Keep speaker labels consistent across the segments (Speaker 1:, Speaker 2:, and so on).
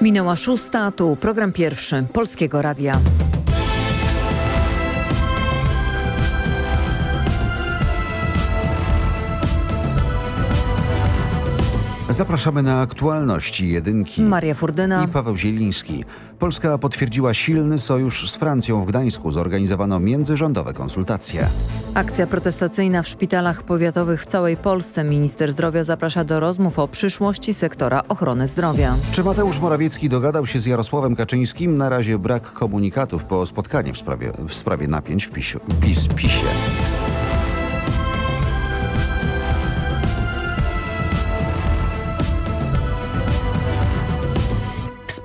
Speaker 1: Minęła szósta, tu program pierwszy Polskiego Radia.
Speaker 2: Zapraszamy na aktualności jedynki.
Speaker 1: Maria Furdyna
Speaker 2: i Paweł Zieliński. Polska potwierdziła silny sojusz z Francją w Gdańsku. Zorganizowano międzyrządowe konsultacje.
Speaker 1: Akcja protestacyjna w szpitalach powiatowych w całej Polsce. Minister zdrowia zaprasza do rozmów o przyszłości sektora ochrony zdrowia.
Speaker 2: Czy Mateusz Morawiecki dogadał się z Jarosławem Kaczyńskim? Na razie brak komunikatów po spotkaniu w sprawie, w sprawie napięć w PiS, PiS, PiSie.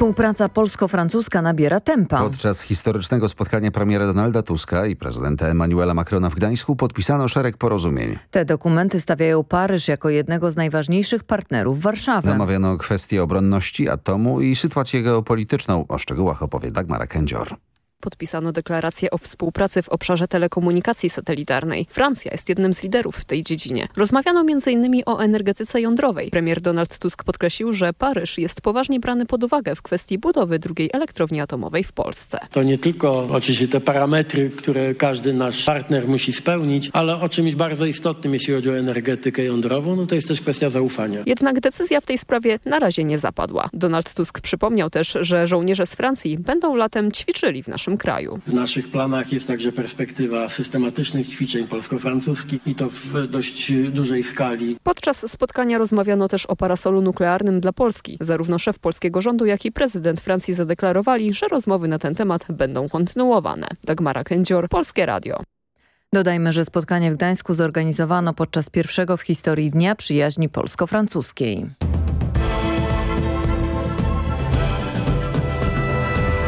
Speaker 1: Współpraca polsko-francuska nabiera tempa.
Speaker 2: Podczas historycznego spotkania premiera Donalda Tuska i prezydenta Emmanuela Macrona w Gdańsku podpisano szereg porozumień.
Speaker 1: Te dokumenty stawiają Paryż jako jednego z najważniejszych partnerów Warszawy.
Speaker 2: Namawiano kwestie obronności, atomu i sytuację geopolityczną. O szczegółach opowie Dagmara Kędzior.
Speaker 3: Podpisano deklarację o współpracy w obszarze telekomunikacji satelitarnej. Francja jest jednym z liderów w tej dziedzinie. Rozmawiano m.in. o energetyce jądrowej. Premier Donald Tusk podkreślił, że Paryż jest poważnie brany pod uwagę w kwestii budowy drugiej elektrowni atomowej w Polsce.
Speaker 4: To nie tylko oczywiście te parametry, które każdy nasz partner musi spełnić, ale o czymś bardzo istotnym, jeśli chodzi o energetykę jądrową, no to jest też kwestia zaufania.
Speaker 3: Jednak decyzja w tej sprawie na razie nie zapadła. Donald Tusk przypomniał też, że żołnierze z Francji będą latem ćwiczyli w naszym kraju.
Speaker 4: W naszych planach jest także perspektywa systematycznych ćwiczeń polsko-francuskich i to w dość dużej skali.
Speaker 3: Podczas spotkania rozmawiano też o parasolu nuklearnym dla Polski. Zarówno szef polskiego rządu, jak i prezydent Francji zadeklarowali, że rozmowy na ten temat będą kontynuowane. Dagmara Kędzior, Polskie Radio.
Speaker 1: Dodajmy, że spotkanie w Gdańsku zorganizowano podczas pierwszego w historii Dnia Przyjaźni Polsko-Francuskiej.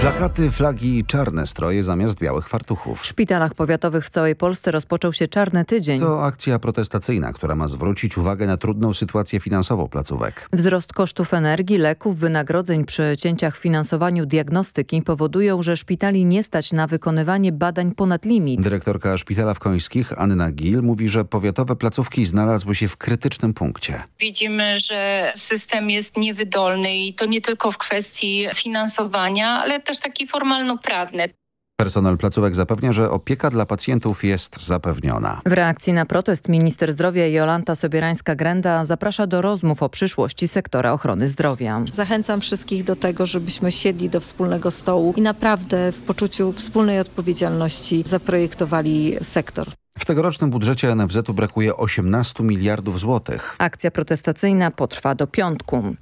Speaker 2: Plakaty, flagi i czarne stroje zamiast białych fartuchów.
Speaker 1: W szpitalach powiatowych w całej Polsce rozpoczął się Czarny Tydzień.
Speaker 2: To akcja protestacyjna, która ma zwrócić uwagę na trudną sytuację finansową placówek.
Speaker 1: Wzrost kosztów energii, leków, wynagrodzeń przy cięciach w finansowaniu diagnostyki powodują, że szpitali nie stać na wykonywanie badań ponad limit.
Speaker 2: Dyrektorka Szpitala w Końskich, Anna Gil, mówi, że powiatowe placówki znalazły się w krytycznym punkcie.
Speaker 5: Widzimy, że system jest niewydolny i to nie tylko w kwestii finansowania, ale też taki formalno-prawny.
Speaker 2: Personel placówek zapewnia, że opieka dla pacjentów jest zapewniona.
Speaker 1: W reakcji na protest minister zdrowia Jolanta Sobierańska-Grenda zaprasza do rozmów o przyszłości sektora ochrony zdrowia.
Speaker 6: Zachęcam wszystkich do tego, żebyśmy siedli do wspólnego stołu i naprawdę w poczuciu wspólnej odpowiedzialności zaprojektowali sektor.
Speaker 2: W tegorocznym budżecie NFZ-u brakuje 18 miliardów złotych.
Speaker 1: Akcja protestacyjna potrwa do piątku.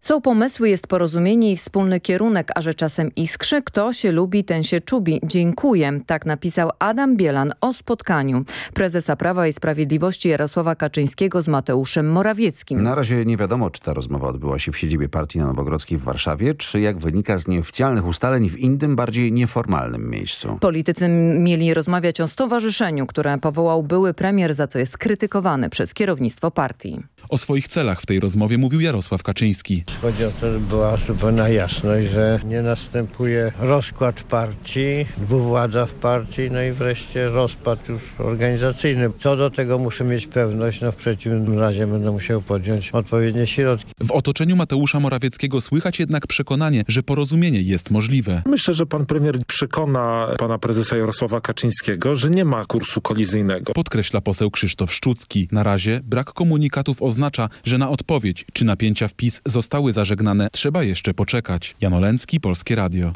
Speaker 1: Są pomysły, jest porozumienie i wspólny kierunek, a że czasem iskrzy, kto się lubi, ten się czubi. Dziękuję. Tak napisał Adam Bielan o spotkaniu prezesa Prawa i Sprawiedliwości Jarosława Kaczyńskiego z Mateuszem Morawieckim.
Speaker 2: Na razie nie wiadomo, czy ta rozmowa odbyła się w siedzibie partii na Nowogrodzkiej w Warszawie, czy jak wynika z nieoficjalnych ustaleń w innym, bardziej nieformalnym miejscu.
Speaker 1: Politycy mieli rozmawiać o stowarzyszeniu, które powołał były premier, za co jest krytykowany przez kierownictwo partii.
Speaker 7: O swoich celach w tej rozmowie mówił Jarosław Kaczyński.
Speaker 8: Chodzi o to, żeby była zupełna jasność, że nie następuje rozkład partii, dwuwładza w partii, no i wreszcie rozpad już organizacyjny. Co do tego muszę mieć pewność, no w przeciwnym razie będę musiał podjąć odpowiednie środki.
Speaker 7: W otoczeniu Mateusza Morawieckiego słychać jednak przekonanie, że porozumienie jest możliwe.
Speaker 9: Myślę, że pan premier przekona pana prezesa Jarosława Kaczyńskiego, że nie ma kursu kolizyjnego.
Speaker 7: Podkreśla poseł Krzysztof Szczucki. Na razie brak komunikatów oznacza, że na odpowiedź, czy napięcia wpis zostały zażegnane, trzeba jeszcze poczekać. Jan Olencki, Polskie Radio.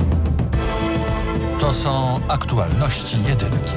Speaker 10: To są aktualności jedynki.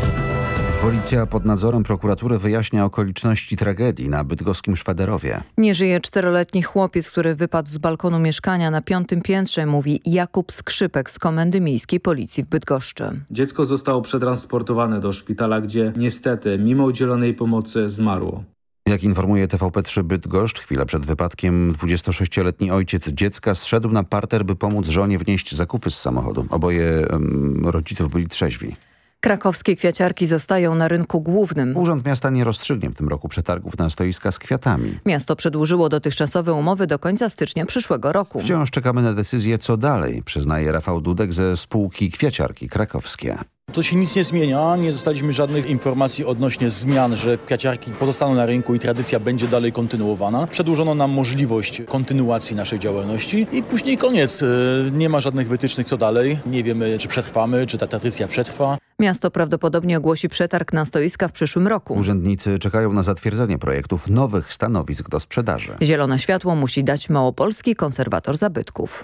Speaker 2: Policja pod nadzorem prokuratury wyjaśnia okoliczności tragedii na bydgoskim Szwaderowie.
Speaker 1: Nie żyje czteroletni chłopiec, który wypadł z balkonu mieszkania na piątym piętrze, mówi Jakub Skrzypek z Komendy Miejskiej Policji w Bydgoszczy.
Speaker 11: Dziecko zostało przetransportowane do szpitala, gdzie niestety, mimo udzielonej pomocy, zmarło.
Speaker 2: Jak informuje TVP3 Bydgoszcz, chwilę przed wypadkiem 26-letni ojciec dziecka zszedł na parter, by pomóc żonie wnieść zakupy z samochodu. Oboje um, rodziców byli trzeźwi.
Speaker 1: Krakowskie kwiaciarki zostają na rynku głównym.
Speaker 2: Urząd Miasta nie rozstrzygnie w tym roku przetargów na stoiska z kwiatami.
Speaker 1: Miasto przedłużyło dotychczasowe umowy do końca stycznia przyszłego roku.
Speaker 2: Wciąż czekamy na decyzję co dalej, przyznaje Rafał Dudek ze spółki Kwiaciarki Krakowskie.
Speaker 12: To się nic nie zmienia, nie dostaliśmy żadnych informacji odnośnie zmian, że kwiaciarki pozostaną na rynku i tradycja będzie dalej kontynuowana. Przedłużono nam możliwość kontynuacji naszej działalności i później koniec. E, nie ma żadnych wytycznych co dalej. Nie wiemy, czy przetrwamy, czy ta tradycja przetrwa.
Speaker 1: Miasto prawdopodobnie ogłosi przetarg na stoiska w przyszłym roku.
Speaker 2: Urzędnicy czekają na zatwierdzenie projektów nowych stanowisk do sprzedaży.
Speaker 1: Zielone światło musi dać małopolski konserwator zabytków.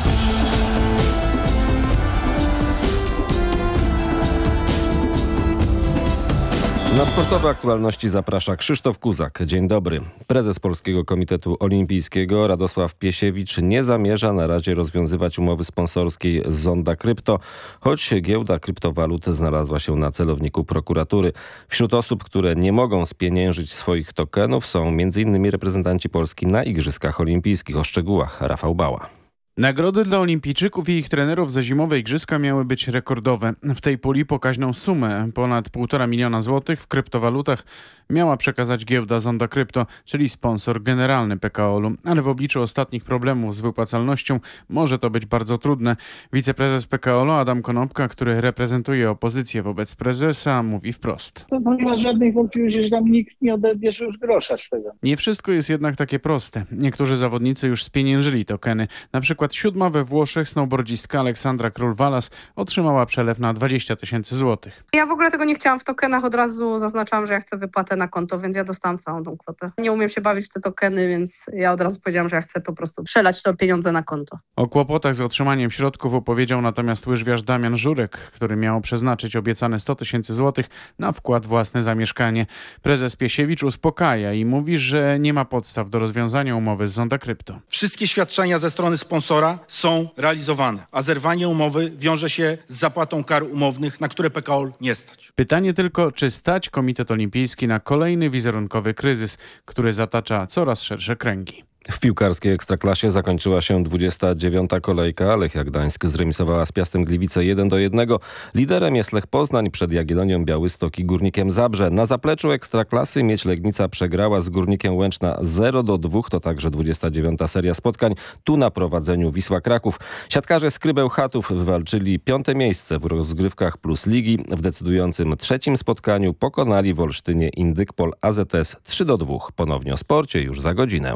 Speaker 13: Na sportowe aktualności zaprasza Krzysztof Kuzak. Dzień dobry. Prezes Polskiego Komitetu Olimpijskiego Radosław Piesiewicz nie zamierza na razie rozwiązywać umowy sponsorskiej z Zonda Krypto, choć giełda kryptowalut znalazła się na celowniku prokuratury. Wśród osób, które nie mogą spieniężyć swoich tokenów są m.in. reprezentanci Polski na Igrzyskach Olimpijskich. O szczegółach Rafał Bała.
Speaker 14: Nagrody dla olimpijczyków i ich trenerów za zimowe igrzyska miały być rekordowe. W tej puli pokaźną sumę, ponad 1,5 miliona złotych w kryptowalutach, miała przekazać giełda Zonda Krypto, czyli sponsor generalny PKO-u. Ale w obliczu ostatnich problemów z wypłacalnością może to być bardzo trudne. Wiceprezes PKO Adam Konopka, który reprezentuje opozycję wobec prezesa, mówi wprost.
Speaker 15: To nie ma żadnych wątpliwości, że tam nikt nie odbierze już grosza z tego.
Speaker 14: Nie wszystko jest jednak takie proste. Niektórzy zawodnicy już spieniężyli tokeny. Na przykład siódma we Włoszech snowboardzistka Aleksandra Król-Walas otrzymała przelew na 20 tysięcy złotych.
Speaker 9: Ja w ogóle tego nie chciałam w tokenach, od razu zaznaczałam, że ja chcę wypłatę na konto, więc ja dostałam całą tą kwotę. Nie umiem się bawić w te tokeny, więc ja od razu powiedziałam, że ja chcę po prostu przelać to pieniądze na konto.
Speaker 14: O kłopotach z otrzymaniem środków opowiedział natomiast łyżwiarz Damian Żurek, który miał przeznaczyć obiecane 100 tysięcy złotych na wkład własny za mieszkanie. Prezes Piesiewicz uspokaja i mówi, że nie ma podstaw do rozwiązania umowy z Zonda Krypto.
Speaker 16: Wszystkie świadczenia ze strony sponsora są realizowane, a zerwanie umowy wiąże się z zapłatą kar umownych, na które PKO nie stać.
Speaker 14: Pytanie tylko, czy stać Komitet Olimpijski na kolejny wizerunkowy kryzys, który zatacza coraz szersze kręgi.
Speaker 13: W piłkarskiej Ekstraklasie zakończyła się 29. kolejka. Lechia Gdańsk zremisowała z Piastem Gliwice 1 do 1. Liderem jest Lech Poznań przed Jagiellonią Białystok i Górnikiem Zabrze. Na zapleczu Ekstraklasy Mieć Legnica przegrała z Górnikiem Łęczna 0 do 2. To także 29. seria spotkań. Tu na prowadzeniu Wisła Kraków. Siatkarze Skrybeł Chatów wywalczyli piąte miejsce w rozgrywkach Plus Ligi. W decydującym trzecim spotkaniu pokonali w Olsztynie Indykpol AZS 3 do 2. Ponownie o sporcie już za godzinę.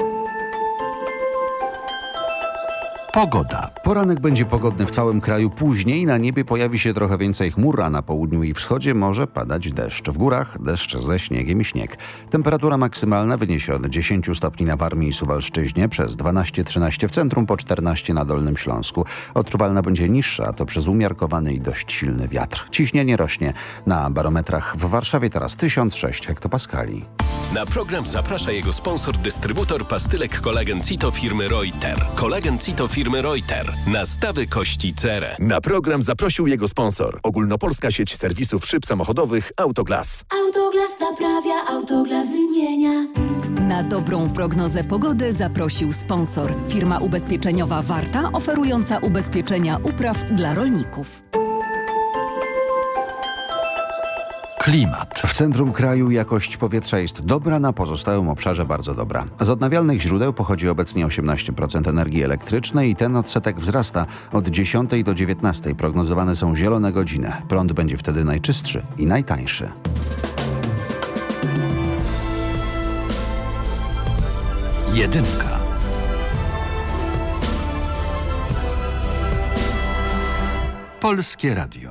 Speaker 2: Pogoda. Poranek będzie pogodny w całym kraju. Później na niebie pojawi się trochę więcej chmur, a na południu i wschodzie może padać deszcz. W górach deszcz ze śniegiem i śnieg. Temperatura maksymalna wyniesie od 10 stopni na Warmii i Suwalszczyźnie, przez 12-13 w centrum, po 14 na Dolnym Śląsku. Odczuwalna będzie niższa, a to przez umiarkowany i dość silny wiatr. Ciśnienie rośnie. Na barometrach w Warszawie teraz 1006 hektopaskali.
Speaker 17: Na program zaprasza jego sponsor, dystrybutor pastylek kolagen Cito firmy Reuter. Kolagen Cito firmy Reuter. Nastawy kości cerę.
Speaker 18: Na program zaprosił jego sponsor. Ogólnopolska sieć serwisów szyb samochodowych Autoglas.
Speaker 19: Autoglas naprawia, Autoglas wymienia.
Speaker 20: Na dobrą prognozę pogody zaprosił sponsor. Firma ubezpieczeniowa Warta, oferująca ubezpieczenia upraw dla rolników.
Speaker 2: Klimat. W centrum kraju jakość powietrza jest dobra, na pozostałym obszarze bardzo dobra. Z odnawialnych źródeł pochodzi obecnie 18% energii elektrycznej i ten odsetek wzrasta. Od 10 do 19 prognozowane są zielone godziny. Prąd będzie wtedy najczystszy i najtańszy.
Speaker 21: Jedynka. Polskie Radio.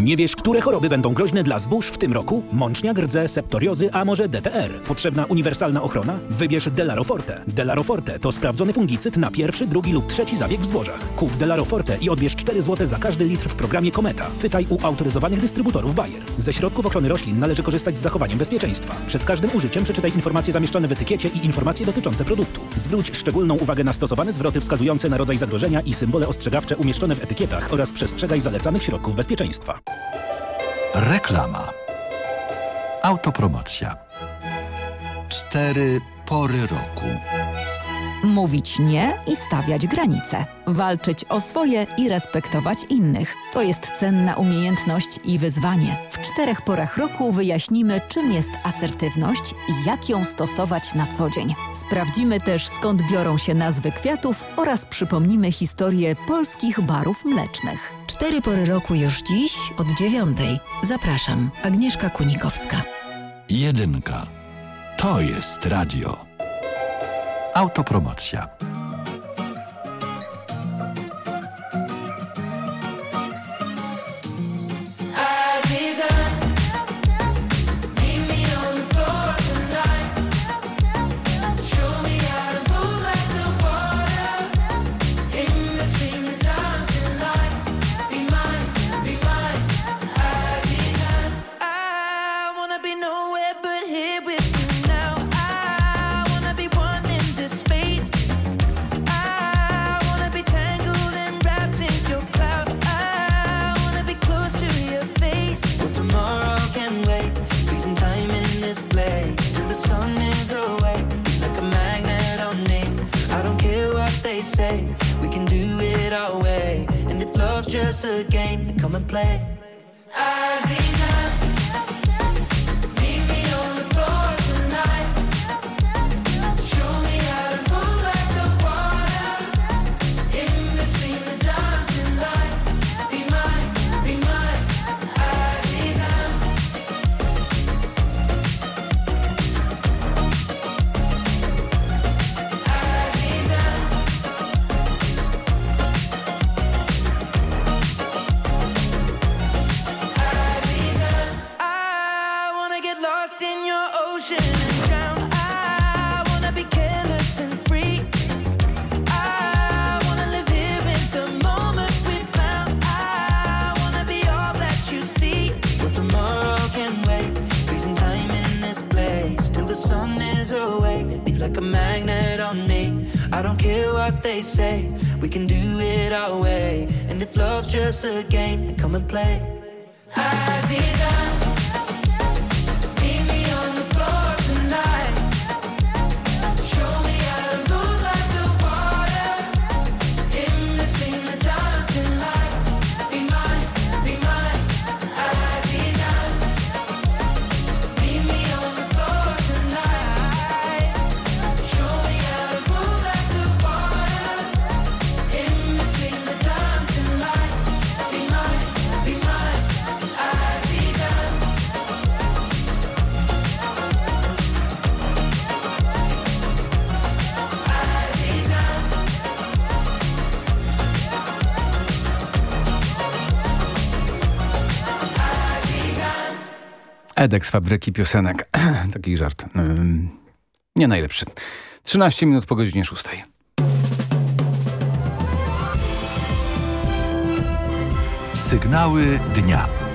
Speaker 22: Nie wiesz, które choroby będą groźne dla zbóż w tym roku? Mączniak, rdze, septoriozy, a może DTR? Potrzebna uniwersalna ochrona? Wybierz Delaroforte. Delaroforte to sprawdzony fungicyd na pierwszy, drugi lub trzeci zabieg w zbożach. Kup Delaroforte i odbierz 4 zł za każdy litr w programie Kometa. Pytaj u autoryzowanych dystrybutorów Bayer. Ze środków ochrony roślin należy korzystać z zachowaniem bezpieczeństwa. Przed każdym użyciem przeczytaj informacje zamieszczone w etykiecie i informacje dotyczące produktu. Zwróć szczególną uwagę na stosowane zwroty wskazujące na rodzaj zagrożenia i symbole ostrzegawcze umieszczone w etykietach oraz przestrzegaj zalecanych środków bezpieczeństwa.
Speaker 10: Reklama. Autopromocja. Cztery pory roku.
Speaker 20: Mówić nie i stawiać granice. Walczyć o swoje i respektować innych. To jest cenna umiejętność i wyzwanie. W czterech porach roku wyjaśnimy, czym jest asertywność i jak ją stosować na co dzień. Sprawdzimy też, skąd biorą się nazwy kwiatów oraz przypomnimy historię polskich barów mlecznych.
Speaker 23: Cztery pory roku już dziś od dziewiątej. Zapraszam, Agnieszka Kunikowska.
Speaker 10: Jedynka. To jest radio. Autopromocja.
Speaker 24: Edek z fabryki piosenek. Taki żart. Nie najlepszy. 13 minut po godzinie 6.
Speaker 10: Sygnały dnia.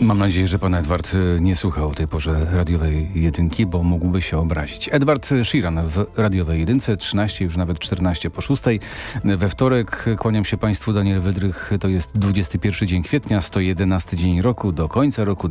Speaker 24: Mam nadzieję, że pan Edward y, nie słuchał tej porze radiowej jedynki, bo mógłby się obrazić. Edward Sheeran w radiowej jedynce, 13, już nawet 14 po 6. We wtorek kłaniam się państwu, Daniel Wydrych. To jest 21 dzień kwietnia, 111 dzień roku, do końca roku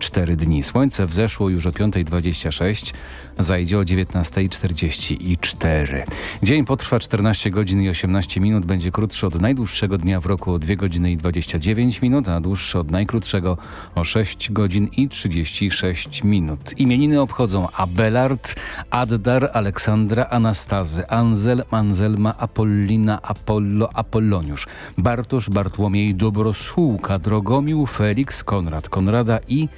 Speaker 24: 254 dni. Słońce wzeszło już o 5.26, zajdzie o 19.44. Dzień potrwa 14 godzin i 18 minut, będzie krótszy od najdłuższego dnia w roku o 2 godziny i 29 minut, a dłuższy od najkrótszego o 6 godzin i 36 minut. Imieniny obchodzą Abelard, Addar, Aleksandra, Anastazy, Anzel, Anzelma, Apollina, Apollo, Apolloniusz, Bartosz, Bartłomiej, Dobrosłułka, Drogomił, Felix, Konrad, Konrada i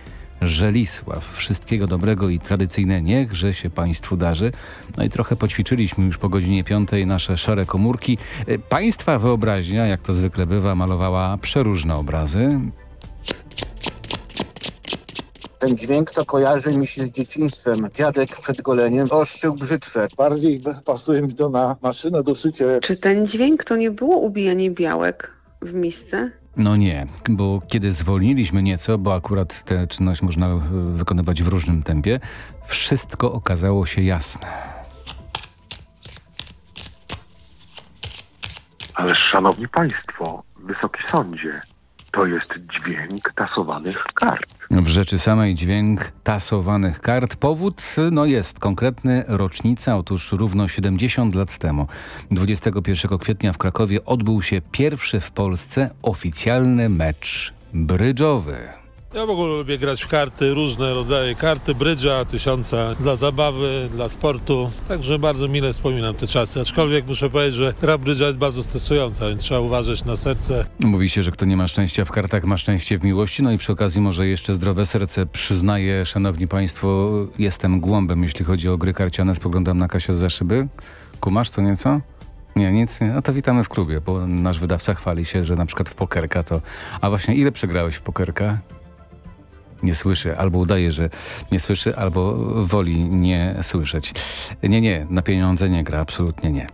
Speaker 24: Żelisław. Wszystkiego dobrego i tradycyjne niechże się Państwu darzy. No i trochę poćwiczyliśmy już po godzinie piątej nasze szare komórki. Y, Państwa wyobraźnia, jak to zwykle bywa, malowała przeróżne obrazy.
Speaker 25: Ten dźwięk to kojarzy mi się z dzieciństwem. Dziadek przed goleniem ostrzył brzytwę.
Speaker 26: Bardziej pasuje mi to na maszynę do szycia.
Speaker 27: Czy ten dźwięk to nie było ubijanie białek w misce?
Speaker 24: No nie, bo kiedy zwolniliśmy nieco, bo akurat tę czynność można wykonywać w różnym tempie, wszystko okazało się jasne.
Speaker 28: Ależ szanowni państwo, wysoki sądzie, to jest dźwięk tasowanych kart.
Speaker 24: W rzeczy samej dźwięk tasowanych kart. Powód no jest konkretny, rocznica. Otóż równo 70 lat temu, 21 kwietnia w Krakowie odbył się pierwszy w Polsce oficjalny mecz brydżowy.
Speaker 29: Ja w ogóle lubię grać w karty, różne rodzaje karty, brydża, tysiąca dla zabawy, dla sportu. Także bardzo mile wspominam te czasy. Aczkolwiek muszę powiedzieć, że gra brydża jest bardzo stresująca, więc trzeba uważać na serce.
Speaker 24: Mówi się, że kto nie ma szczęścia w kartach, ma szczęście w miłości. No i przy okazji może jeszcze zdrowe serce przyznaję, szanowni państwo, jestem głąbem, jeśli chodzi o gry karciane. Spoglądam na Kasię za szyby. Kumasz co nieco? Nie, nic nie. No to witamy w klubie, bo nasz wydawca chwali się, że na przykład w pokerka to... A właśnie ile przegrałeś w pokerka? Nie słyszy, albo udaje, że nie słyszy, albo woli nie słyszeć. Nie, nie, na pieniądze nie gra, absolutnie nie.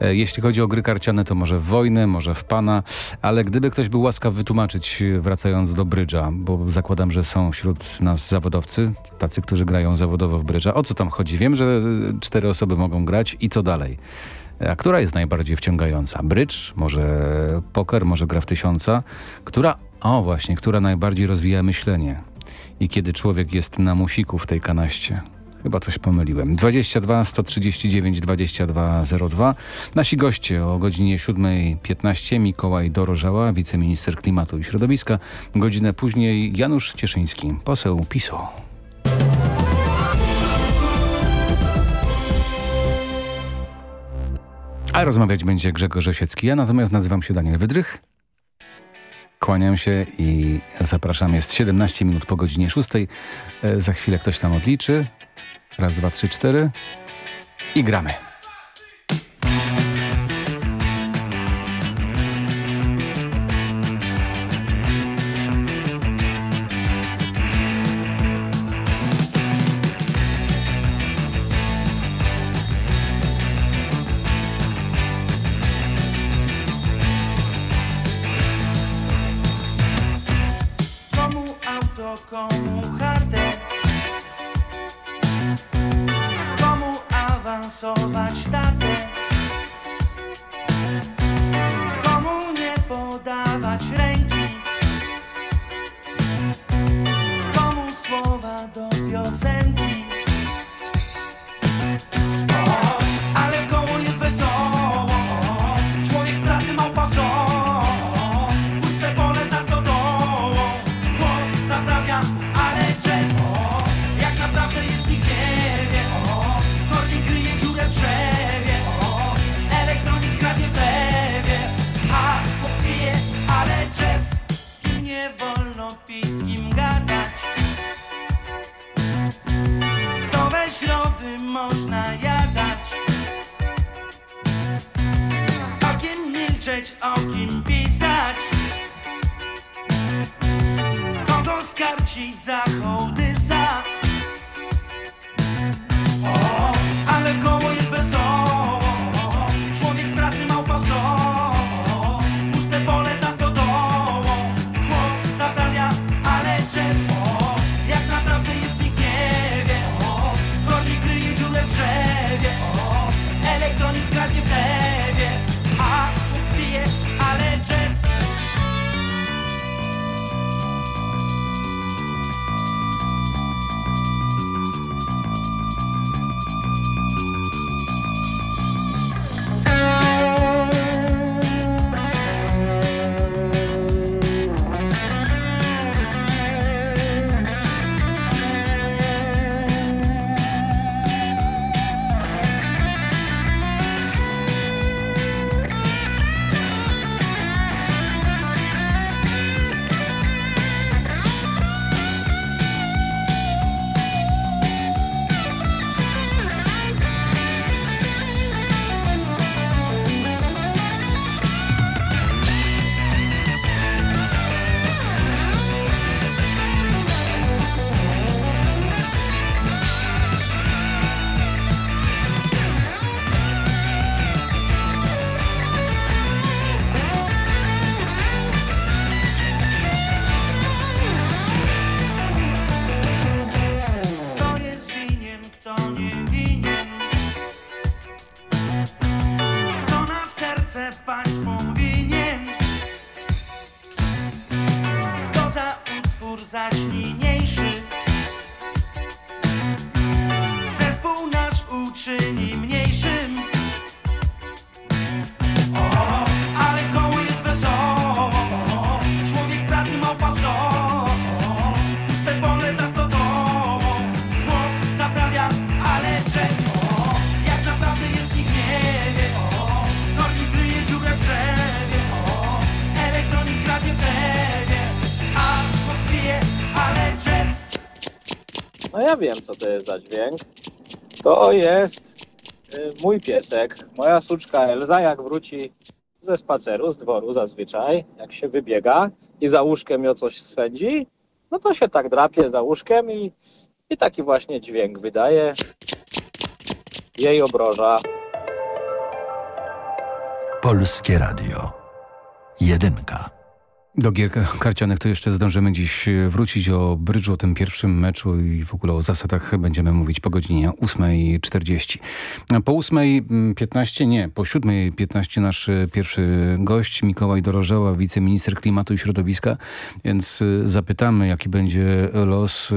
Speaker 24: E, Jeśli chodzi o gry karciane, to może w wojnę, może w pana, ale gdyby ktoś był łaskaw wytłumaczyć, wracając do brydża, bo zakładam, że są wśród nas zawodowcy, tacy, którzy grają zawodowo w brydża. O co tam chodzi? Wiem, że cztery osoby mogą grać i co dalej? A która jest najbardziej wciągająca? Brydż? Może poker? Może gra w tysiąca? Która, o właśnie, która najbardziej rozwija myślenie? I kiedy człowiek jest na musiku w tej kanaście? Chyba coś pomyliłem. 22 139 2202. Nasi goście o godzinie 7.15 Mikołaj Dorożała, wiceminister klimatu i środowiska. Godzinę później Janusz Cieszyński, poseł PiSu. A rozmawiać będzie Grzegorz Osiecki. Ja natomiast nazywam się Daniel Wydrych. Kłaniam się i zapraszam. Jest 17 minut po godzinie 6. E, Za chwilę ktoś tam odliczy. Raz, dwa, trzy, cztery. I gramy.
Speaker 30: Ja wiem, co to jest za dźwięk. To jest y, mój piesek, moja suczka Elza, jak wróci ze spaceru, z dworu zazwyczaj, jak się wybiega i za łóżkiem ją coś swędzi, no to się tak drapie za łóżkiem i, i taki właśnie dźwięk wydaje. Jej obroża.
Speaker 10: Polskie Radio. Jedynka.
Speaker 24: Do gier karcianych to jeszcze zdążymy dziś wrócić o brydżu, o tym pierwszym meczu i w ogóle o zasadach będziemy mówić po godzinie 8.40. Po 8.15, nie, po 7.15 nasz pierwszy gość Mikołaj Dorożała, wiceminister klimatu i środowiska, więc zapytamy jaki będzie los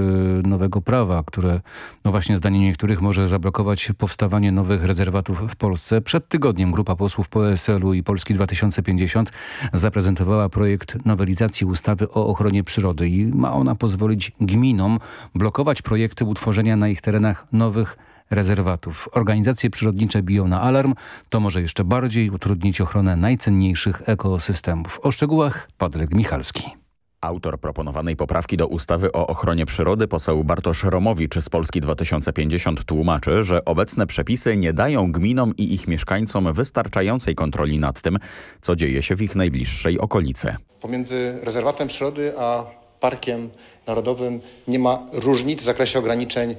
Speaker 24: nowego prawa, które no właśnie zdaniem niektórych może zablokować powstawanie nowych rezerwatów w Polsce. Przed tygodniem grupa posłów PSL-u i Polski 2050 zaprezentowała projekt nowelizacji ustawy o ochronie przyrody i ma ona pozwolić gminom blokować projekty utworzenia na ich terenach nowych rezerwatów. Organizacje przyrodnicze biją na alarm. To może jeszcze bardziej utrudnić ochronę najcenniejszych ekosystemów. O szczegółach Patryk Michalski.
Speaker 31: Autor proponowanej poprawki do ustawy o ochronie przyrody, poseł Bartosz Romowicz z Polski 2050 tłumaczy, że obecne przepisy nie dają gminom i ich mieszkańcom wystarczającej kontroli nad tym, co dzieje się w ich najbliższej okolicy.
Speaker 32: Pomiędzy rezerwatem przyrody a parkiem narodowym nie ma różnic w zakresie ograniczeń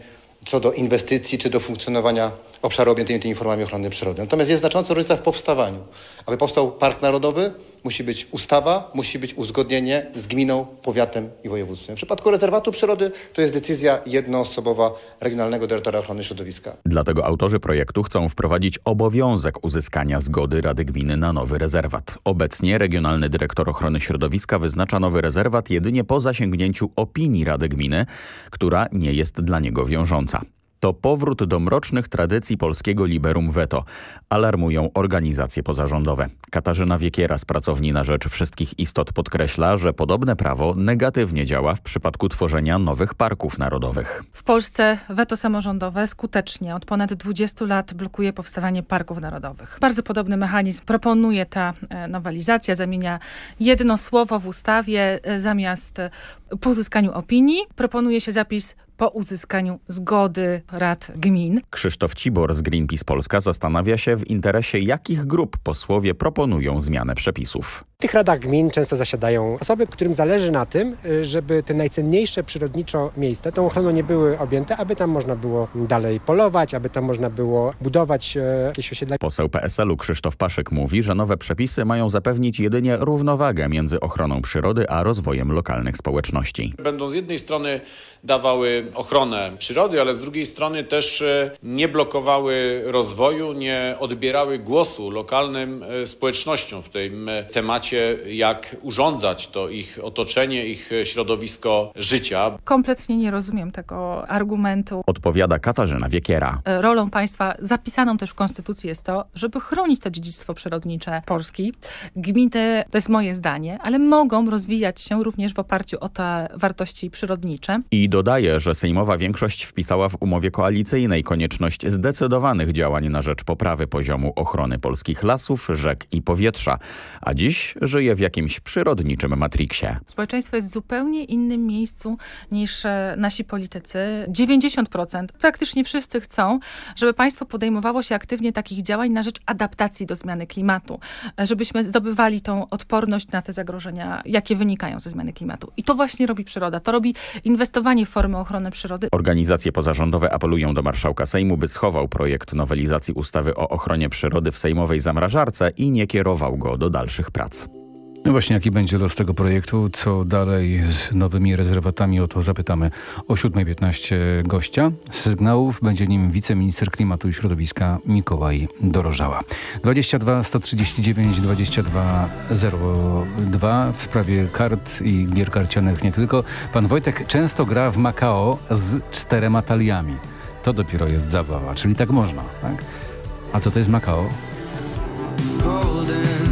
Speaker 32: co do inwestycji czy do funkcjonowania obszaru objętymi tymi formami ochrony przyrody. Natomiast jest znacząca różnica w powstawaniu. Aby powstał park narodowy, musi być ustawa, musi być uzgodnienie z gminą, powiatem i województwem. W przypadku rezerwatu przyrody to jest decyzja jednoosobowa Regionalnego Dyrektora Ochrony Środowiska.
Speaker 31: Dlatego autorzy projektu chcą wprowadzić obowiązek uzyskania zgody Rady Gminy na nowy rezerwat. Obecnie Regionalny Dyrektor Ochrony Środowiska wyznacza nowy rezerwat jedynie po zasięgnięciu opinii Rady Gminy, która nie jest dla niego wiążąca. To powrót do mrocznych tradycji polskiego liberum veto, alarmują organizacje pozarządowe. Katarzyna Wiekiera z Pracowni na Rzecz Wszystkich Istot podkreśla, że podobne prawo negatywnie działa w przypadku tworzenia nowych parków narodowych.
Speaker 33: W Polsce weto samorządowe skutecznie od ponad 20 lat blokuje powstawanie parków narodowych. Bardzo podobny mechanizm proponuje ta e, nowelizacja, zamienia jedno słowo w ustawie e, zamiast e, po uzyskaniu opinii proponuje się zapis po uzyskaniu zgody rad gmin.
Speaker 31: Krzysztof Cibor z Greenpeace Polska zastanawia się w interesie jakich grup posłowie proponują zmianę przepisów.
Speaker 34: W tych radach gmin często zasiadają osoby, którym zależy na tym, y, żeby te najcenniejsze przyrodniczo miejsca tą ochroną nie były objęte, aby tam można było dalej polować, aby tam można było budować e, jakieś osiedla.
Speaker 31: Poseł PSL-u Krzysztof Paszyk mówi, że nowe przepisy mają zapewnić jedynie równowagę między ochroną przyrody a rozwojem lokalnych społeczności.
Speaker 35: Będą z jednej strony dawały ochronę przyrody, ale z drugiej strony też e, nie blokowały rozwoju, nie odbierały głosu lokalnym e, społecznościom w tym e, temacie, jak urządzać to ich otoczenie, ich środowisko życia.
Speaker 33: Kompletnie nie rozumiem tego argumentu.
Speaker 31: Odpowiada Katarzyna Wiekiera.
Speaker 33: Rolą państwa zapisaną też w Konstytucji jest to, żeby chronić to dziedzictwo przyrodnicze Polski. Gminy, to jest moje zdanie, ale mogą rozwijać się również w oparciu o te wartości przyrodnicze.
Speaker 31: I dodaje, że sejmowa większość wpisała w umowie koalicyjnej konieczność zdecydowanych działań na rzecz poprawy poziomu ochrony polskich lasów, rzek i powietrza, a dziś żyje w jakimś przyrodniczym matriksie.
Speaker 33: Społeczeństwo jest w zupełnie innym miejscu niż e, nasi politycy. 90%, praktycznie wszyscy chcą, żeby państwo podejmowało się aktywnie takich działań na rzecz adaptacji do zmiany klimatu, e, żebyśmy zdobywali tą odporność na te zagrożenia, jakie wynikają ze zmiany klimatu. I to właśnie robi przyroda. To robi inwestowanie w formy ochrony przyrody.
Speaker 31: Organizacje pozarządowe apelują do marszałka Sejmu, by schował projekt nowelizacji ustawy o ochronie przyrody w sejmowej zamrażarce i nie kierował go do dalszych prac.
Speaker 24: No właśnie, jaki będzie los tego projektu? Co dalej z nowymi rezerwatami? O to zapytamy o 7.15 gościa. Z sygnałów będzie nim wiceminister klimatu i środowiska Mikołaj Dorożała. 22 139 22 02 w sprawie kart i gier karcianych nie tylko. Pan Wojtek często gra w Makao z czterema taliami. To dopiero jest zabawa, czyli tak można, tak? A co to jest Makao?
Speaker 36: golden,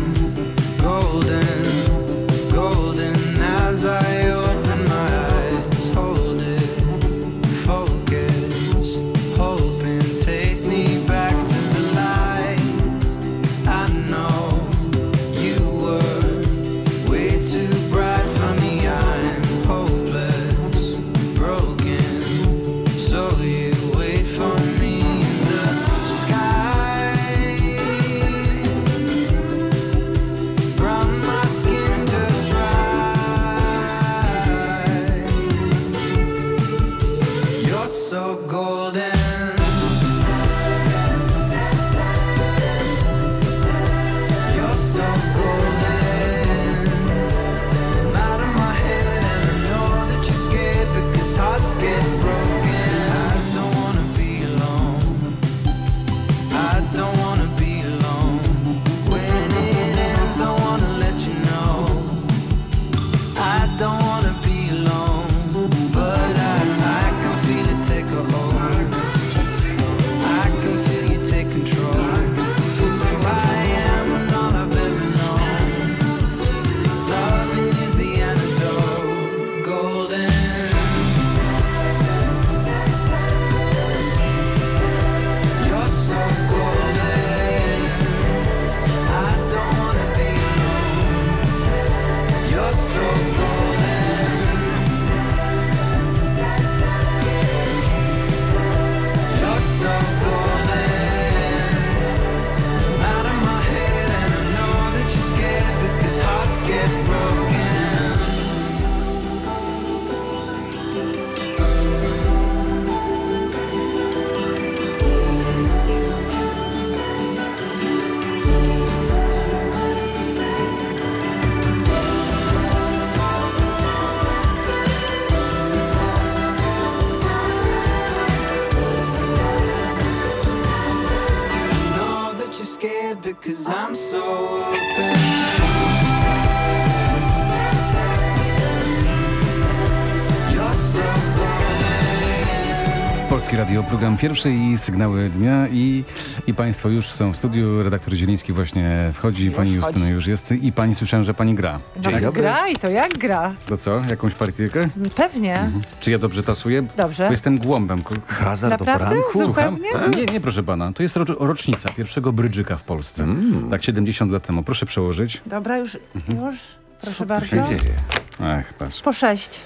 Speaker 24: pierwszy i sygnały dnia i, i Państwo już są w studiu. Redaktor Zieliński właśnie wchodzi, pani
Speaker 15: wchodzi.
Speaker 24: Justyna już jest i pani słyszałem, że pani gra.
Speaker 15: No, jak gra i to jak gra?
Speaker 24: To co? Jakąś partyjkę?
Speaker 15: Pewnie.
Speaker 24: Czy ja dobrze tasuję?
Speaker 15: Dobrze.
Speaker 24: Bo jestem głąbem.
Speaker 15: Hazard do poranku?
Speaker 24: Słucham? Nie, nie proszę pana. To jest ro rocznica pierwszego brydżyka w Polsce.
Speaker 15: Mm.
Speaker 24: Tak 70 lat temu. Proszę przełożyć.
Speaker 15: Dobra, już, już. Proszę
Speaker 24: Tu
Speaker 15: bardzo.
Speaker 24: się dzieje. Ach, patrz.
Speaker 15: Po sześć.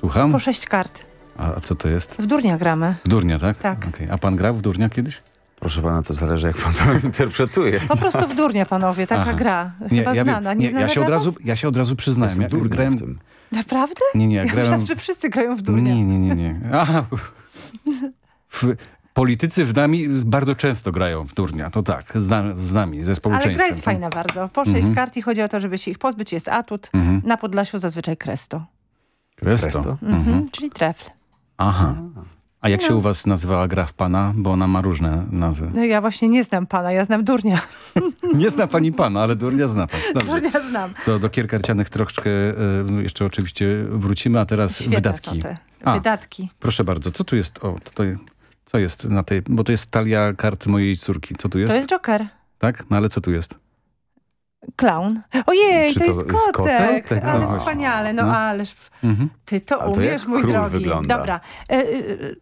Speaker 24: Słucham?
Speaker 15: Po sześć kart.
Speaker 24: A, a co to jest?
Speaker 15: W durnia gramy.
Speaker 24: W durnia, tak?
Speaker 15: Tak.
Speaker 24: Okej. A pan grał w durnia kiedyś?
Speaker 2: Proszę pana, to zależy jak pan to interpretuje.
Speaker 15: Po prostu w durnia, panowie, taka
Speaker 24: Aha.
Speaker 15: gra.
Speaker 24: Nie,
Speaker 15: Chyba
Speaker 24: ja, wiem-
Speaker 15: znana.
Speaker 24: nie,
Speaker 15: znana
Speaker 24: ja, się od razu, ja się od razu przyznałem.
Speaker 2: Jestem
Speaker 24: Ja grałem...
Speaker 2: w tym.
Speaker 15: Naprawdę?
Speaker 24: Nie, nie, ja
Speaker 15: ja
Speaker 24: grałem...
Speaker 15: myślałam, że wszyscy grają w durnia.
Speaker 24: Nie, nie, nie, nie. Aha. W, politycy w nami bardzo często grają w durnia, to tak, z, na, z nami, ze
Speaker 15: Ale
Speaker 24: społeczeństwem.
Speaker 15: gra jest
Speaker 24: to-
Speaker 15: fajna bardzo. Po sześć
Speaker 24: Mhm.
Speaker 15: kart i chodzi o to, żeby się ich pozbyć. Jest atut.
Speaker 24: Mhm.
Speaker 15: Na Podlasiu zazwyczaj kresto.
Speaker 24: Kresto.
Speaker 15: Mhm.
Speaker 24: Mhm.
Speaker 15: Czyli trefl.
Speaker 24: Aha. A jak się
Speaker 15: No.
Speaker 24: u was nazywała gra w pana? Bo ona ma różne nazwy.
Speaker 15: No ja właśnie nie znam pana, ja znam durnia.
Speaker 24: Nie zna pani pana, ale durnia zna pan. Dobrze.
Speaker 15: Durnia znam.
Speaker 24: To do kier karcianych troszeczkę e, jeszcze oczywiście wrócimy, a teraz
Speaker 15: Świetne
Speaker 24: wydatki. A,
Speaker 15: wydatki.
Speaker 24: Proszę bardzo, co tu jest? O, tutaj, co jest na tej, bo to jest talia kart mojej córki. Co tu jest?
Speaker 15: To jest Joker.
Speaker 24: Tak? No ale co tu jest?
Speaker 15: Klaun. Ojej, to,
Speaker 24: to
Speaker 15: jest kotek.
Speaker 24: kotek? Tak,
Speaker 15: ale
Speaker 24: no.
Speaker 15: wspaniale, no,
Speaker 24: No.
Speaker 15: ależ
Speaker 24: Mhm.
Speaker 15: ty to
Speaker 24: A to
Speaker 15: umiesz,
Speaker 24: jak
Speaker 15: mój
Speaker 24: król
Speaker 15: drogi.
Speaker 24: wygląda.
Speaker 15: Dobra, e, e,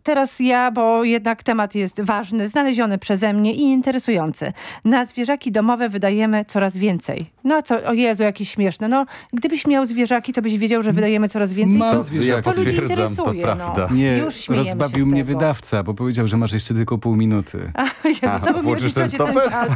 Speaker 15: teraz ja, bo jednak temat jest ważny, znaleziony przeze mnie i interesujący. Na zwierzaki domowe wydajemy coraz więcej. No co, o Jezu, jakieś śmieszne. No, gdybyś miał zwierzaki, to byś wiedział, że wydajemy coraz więcej.
Speaker 24: Mam
Speaker 15: to,
Speaker 24: zwierzaki.
Speaker 15: to ludzi interesuje. No.
Speaker 24: Nie,
Speaker 15: Już śmiejemy się
Speaker 24: rozbawił mnie wydawca, bo powiedział, że masz jeszcze tylko pół minuty.
Speaker 15: A, Jezu, znowu mi
Speaker 24: ten
Speaker 15: ten czas.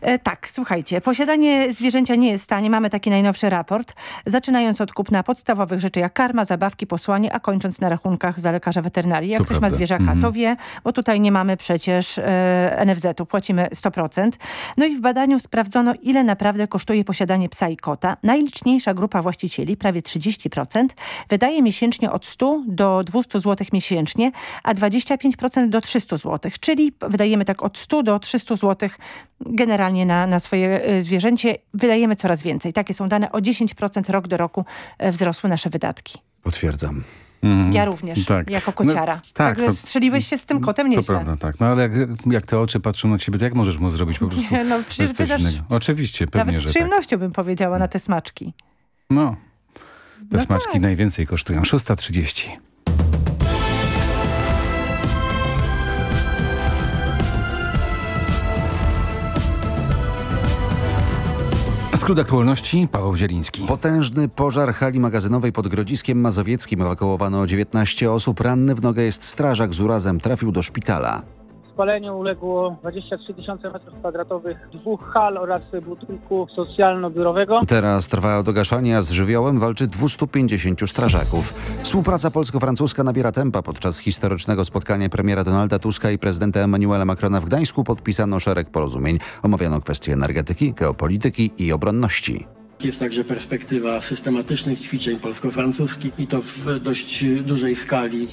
Speaker 15: E, tak, słuchajcie, posiadanie zwierzęcia nie jest tanie. Mamy taki najnowszy raport, zaczynając od kupna podstawowych rzeczy jak karma, zabawki, posłanie, a kończąc na rachunkach za lekarza weterynarii. Jak
Speaker 37: To
Speaker 15: ktoś ma
Speaker 37: prawda.
Speaker 15: zwierzaka,
Speaker 37: Mhm.
Speaker 15: to wie, bo tutaj nie mamy przecież e, NFZ-u, płacimy 100%. No i w badaniu sprawdzono, ile naprawdę kosztuje posiadanie psa i kota. Najliczniejsza grupa właścicieli, prawie 30%, wydaje miesięcznie od 100 do 200 zł miesięcznie, a 25% do 300 zł, czyli wydajemy tak od 100 do 300 zł generalnie na, na swoje e, Wydajemy coraz więcej. Takie są dane. O 10% rok do roku e, wzrosły nasze wydatki.
Speaker 2: Potwierdzam.
Speaker 24: Mhm.
Speaker 15: Ja również,
Speaker 24: Tak.
Speaker 15: jako kociara.
Speaker 24: No, tak,
Speaker 15: Także
Speaker 24: to-
Speaker 15: strzeliłeś się z tym kotem
Speaker 24: To
Speaker 15: nieźle.
Speaker 24: prawda, tak. No ale jak, jak te oczy patrzą na ciebie, to jak możesz mu zrobić po prostu
Speaker 15: Nie, no przecież
Speaker 24: coś
Speaker 15: wydasz-?
Speaker 24: Oczywiście, pewnie,
Speaker 15: Nawet z
Speaker 24: że tak.
Speaker 15: przyjemnością bym powiedziała na te smaczki.
Speaker 24: No, te
Speaker 15: No
Speaker 24: smaczki
Speaker 15: tak.
Speaker 24: najwięcej kosztują. 6.30. Skrót aktualności, Paweł Zieliński.
Speaker 2: Potężny pożar hali magazynowej pod Grodziskiem Mazowieckim. Ewakuowano 19 osób. Ranny w nogę jest strażak z urazem. Trafił do szpitala.
Speaker 38: Spaleniu uległo 23 tysiące metrów kwadratowych dwóch hal oraz budynku socjalno-biurowego.
Speaker 2: Teraz trwa dogaszanie, a z żywiołem walczy 250 strażaków. Współpraca polsko-francuska nabiera tempa. Podczas historycznego spotkania premiera Donalda Tuska i prezydenta Emmanuela Macrona w Gdańsku podpisano szereg porozumień. Omawiano kwestie energetyki, geopolityki i obronności.
Speaker 39: Jest także perspektywa systematycznych ćwiczeń polsko-francuskich i to w dość dużej skali.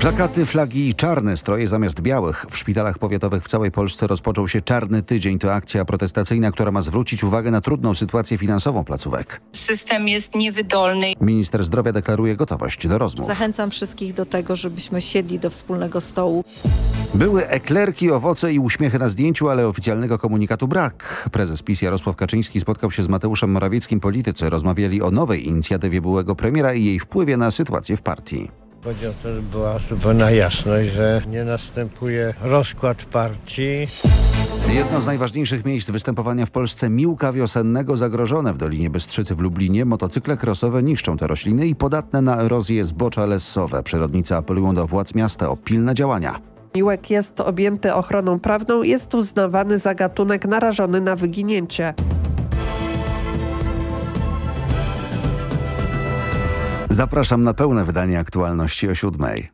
Speaker 2: Plakaty, flagi i czarne stroje zamiast białych. W szpitalach powiatowych w całej Polsce rozpoczął się Czarny Tydzień. To akcja protestacyjna, która ma zwrócić uwagę na trudną sytuację finansową placówek.
Speaker 40: System jest niewydolny.
Speaker 2: Minister zdrowia deklaruje gotowość do rozmów.
Speaker 40: Zachęcam wszystkich do tego, żebyśmy siedli do wspólnego stołu.
Speaker 2: Były eklerki, owoce i uśmiechy na zdjęciu, ale oficjalnego komunikatu brak. Prezes PiS Jarosław Kaczyński spotkał się z Mateuszem Morawieckim. Politycy rozmawiali o nowej inicjatywie byłego premiera i jej wpływie na sytuację w partii.
Speaker 41: Chodzi o to, żeby była zupełna jasność, że nie następuje rozkład partii.
Speaker 2: Jedno z najważniejszych miejsc występowania w Polsce miłka wiosennego zagrożone w Dolinie Bystrzycy w Lublinie. Motocykle krosowe niszczą te rośliny i podatne na erozję zbocza lesowe. Przyrodnicy apelują do władz miasta o pilne działania.
Speaker 42: Miłek jest objęty ochroną prawną, jest uznawany za gatunek narażony na wyginięcie.
Speaker 2: Zapraszam na pełne wydanie aktualności o siódmej.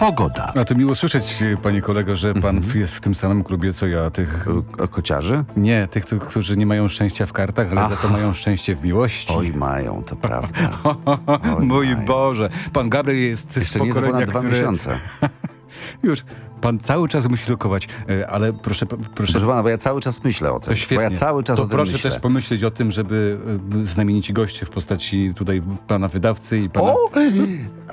Speaker 2: Pogoda.
Speaker 24: A to miło słyszeć, panie kolego, że pan
Speaker 2: Mhm.
Speaker 24: jest w tym samym klubie co ja. Tych
Speaker 2: kociarzy?
Speaker 24: Nie, tych, którzy nie mają szczęścia w kartach, ale za to
Speaker 2: Aha.
Speaker 24: mają szczęście w miłości.
Speaker 2: Oj, mają, to prawda.
Speaker 24: Mój Boże. Pan Gabriel jest z
Speaker 2: Jeszcze nie za
Speaker 24: pokolenia,
Speaker 2: ponad dwa
Speaker 24: które...
Speaker 2: miesiące.
Speaker 24: Już, pan cały czas musi lokować, e, ale proszę... Proszę,
Speaker 2: Proszę pana, bo ja cały czas myślę o tym.
Speaker 24: to świetnie.
Speaker 2: Bo ja cały czas
Speaker 24: to
Speaker 2: o tym
Speaker 24: proszę
Speaker 2: myślę.
Speaker 24: też pomyśleć o tym, żeby e, znamienici goście w postaci tutaj pana wydawcy i pana...
Speaker 2: O!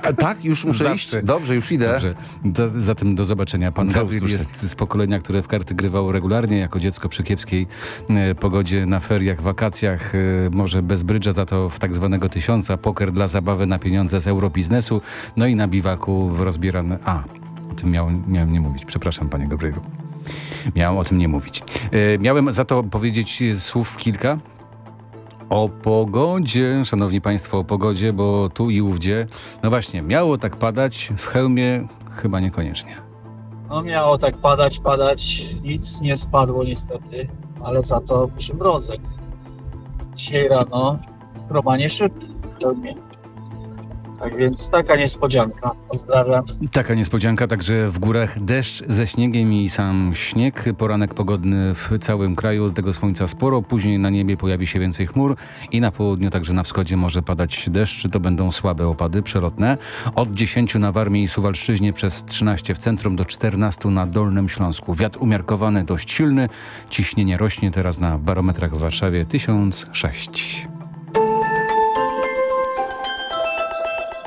Speaker 2: A tak, już muszę
Speaker 24: Zawsze.
Speaker 2: iść? Dobrze, już idę.
Speaker 24: Dobrze. Do, zatem do zobaczenia. Pan
Speaker 2: usłyszenia.
Speaker 24: jest z pokolenia, które w karty grywało regularnie jako dziecko przy kiepskiej e, pogodzie na feriach, wakacjach, e, może bez brydża, za to w tak zwanego tysiąca, poker dla zabawy na pieniądze z eurobiznesu, no i na biwaku w rozbierane... A, tym miałem, miałem nie mówić. Przepraszam, panie Gabrielu. Miałem o tym nie mówić. E, miałem za to powiedzieć słów kilka. O pogodzie, szanowni państwo, o pogodzie, bo tu i ówdzie, no właśnie, miało tak padać, w hełmie chyba niekoniecznie.
Speaker 30: No miało tak padać, padać, nic nie spadło niestety, ale za to przymrozek. Dzisiaj rano skromanie szedł w pełni. Tak więc taka niespodzianka. Pozdrawiam.
Speaker 24: Taka niespodzianka, także w górach deszcz ze śniegiem i sam śnieg. Poranek pogodny w całym kraju, tego słońca sporo. Później na niebie pojawi się więcej chmur i na południu, także na wschodzie może padać deszcz. To będą słabe opady przelotne. Od 10 na Warmii i Suwalszczyźnie przez 13 w centrum do 14 na Dolnym Śląsku. Wiatr umiarkowany, dość silny. Ciśnienie rośnie teraz na barometrach w Warszawie 1006.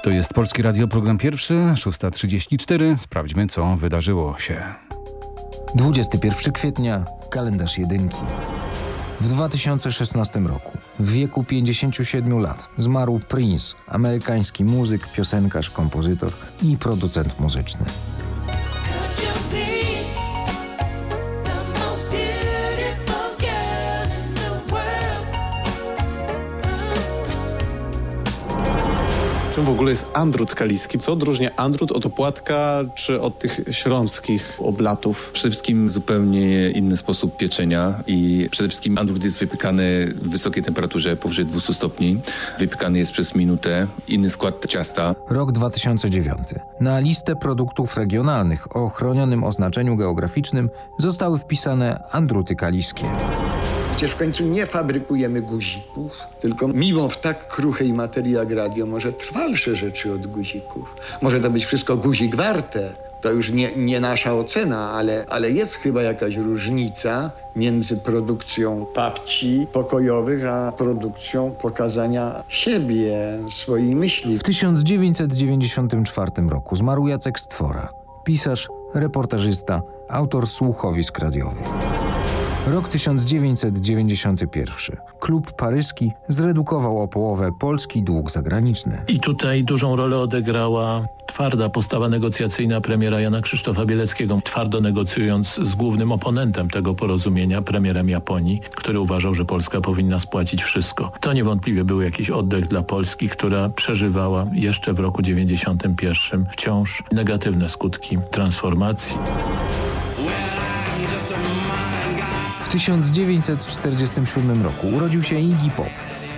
Speaker 24: To jest Polskie Radio, program pierwszy, 6.34. Sprawdźmy, co wydarzyło się.
Speaker 43: 21 kwietnia, kalendarz jedynki. W 2016 roku, w wieku 57 lat, zmarł Prince, amerykański muzyk, piosenkarz, kompozytor i producent muzyczny.
Speaker 44: Czym w ogóle jest andrut kaliski? Co odróżnia andrut od opłatka czy od tych śląskich oblatów?
Speaker 45: Przede wszystkim zupełnie inny sposób pieczenia i przede wszystkim andrut jest wypiekany w wysokiej temperaturze powyżej 200 stopni. Wypiekany jest przez minutę. Inny skład ciasta.
Speaker 43: Rok 2009. Na listę produktów regionalnych o chronionym oznaczeniu geograficznym zostały wpisane andruty kaliskie.
Speaker 37: Przecież w końcu nie fabrykujemy guzików, tylko mimo w tak kruchej materii jak radio może trwalsze rzeczy od guzików. Może to być wszystko guzik warte. To już nie, nie nasza ocena, ale, ale jest chyba jakaś różnica między produkcją papci pokojowych, a produkcją pokazania siebie, swojej myśli.
Speaker 43: W 1994 roku zmarł Jacek Stwora, pisarz, reportażysta, autor słuchowisk radiowych. Rok 1991. Klub paryski zredukował o połowę polski dług zagraniczny.
Speaker 39: I tutaj dużą rolę odegrała twarda postawa negocjacyjna premiera Jana Krzysztofa Bieleckiego, twardo negocjując z głównym oponentem tego porozumienia, premierem Japonii, który uważał, że Polska powinna spłacić wszystko. To niewątpliwie był jakiś oddech dla Polski, która przeżywała jeszcze w roku 91 wciąż negatywne skutki transformacji.
Speaker 43: W 1947 roku urodził się Iggy Pop,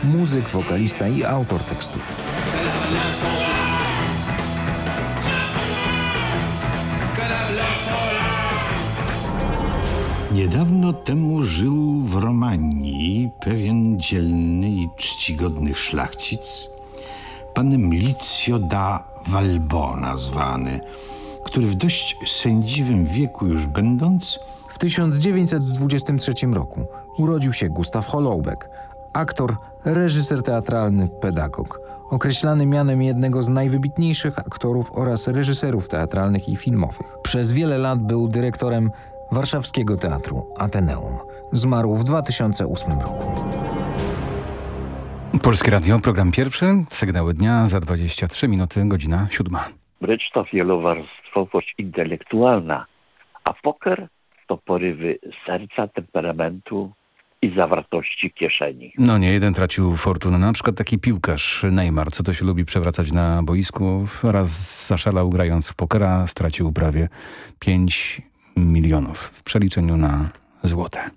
Speaker 43: muzyk, wokalista i autor tekstów.
Speaker 46: Niedawno temu żył w Romanii pewien dzielny i czcigodny szlachcic, panem Licio da Valbona zwany, który w dość sędziwym wieku już będąc,
Speaker 43: W 1923 roku urodził się Gustaw Holoubek, aktor, reżyser teatralny, pedagog, określany mianem jednego z najwybitniejszych aktorów oraz reżyserów teatralnych i filmowych. Przez wiele lat był dyrektorem warszawskiego teatru Ateneum. Zmarł w 2008 roku.
Speaker 24: Polskie Radio, program pierwszy, sygnały dnia za 23 minuty, godzina siódma.
Speaker 47: Brycz to wielowarstwowość intelektualna, a poker to porywy serca, temperamentu i zawartości kieszeni.
Speaker 24: No nie, jeden tracił fortunę. Na przykład taki piłkarz Neymar, co to się lubi przewracać na boisku. Raz zaszalał grając w pokera, stracił prawie 5 milionów w przeliczeniu na złote.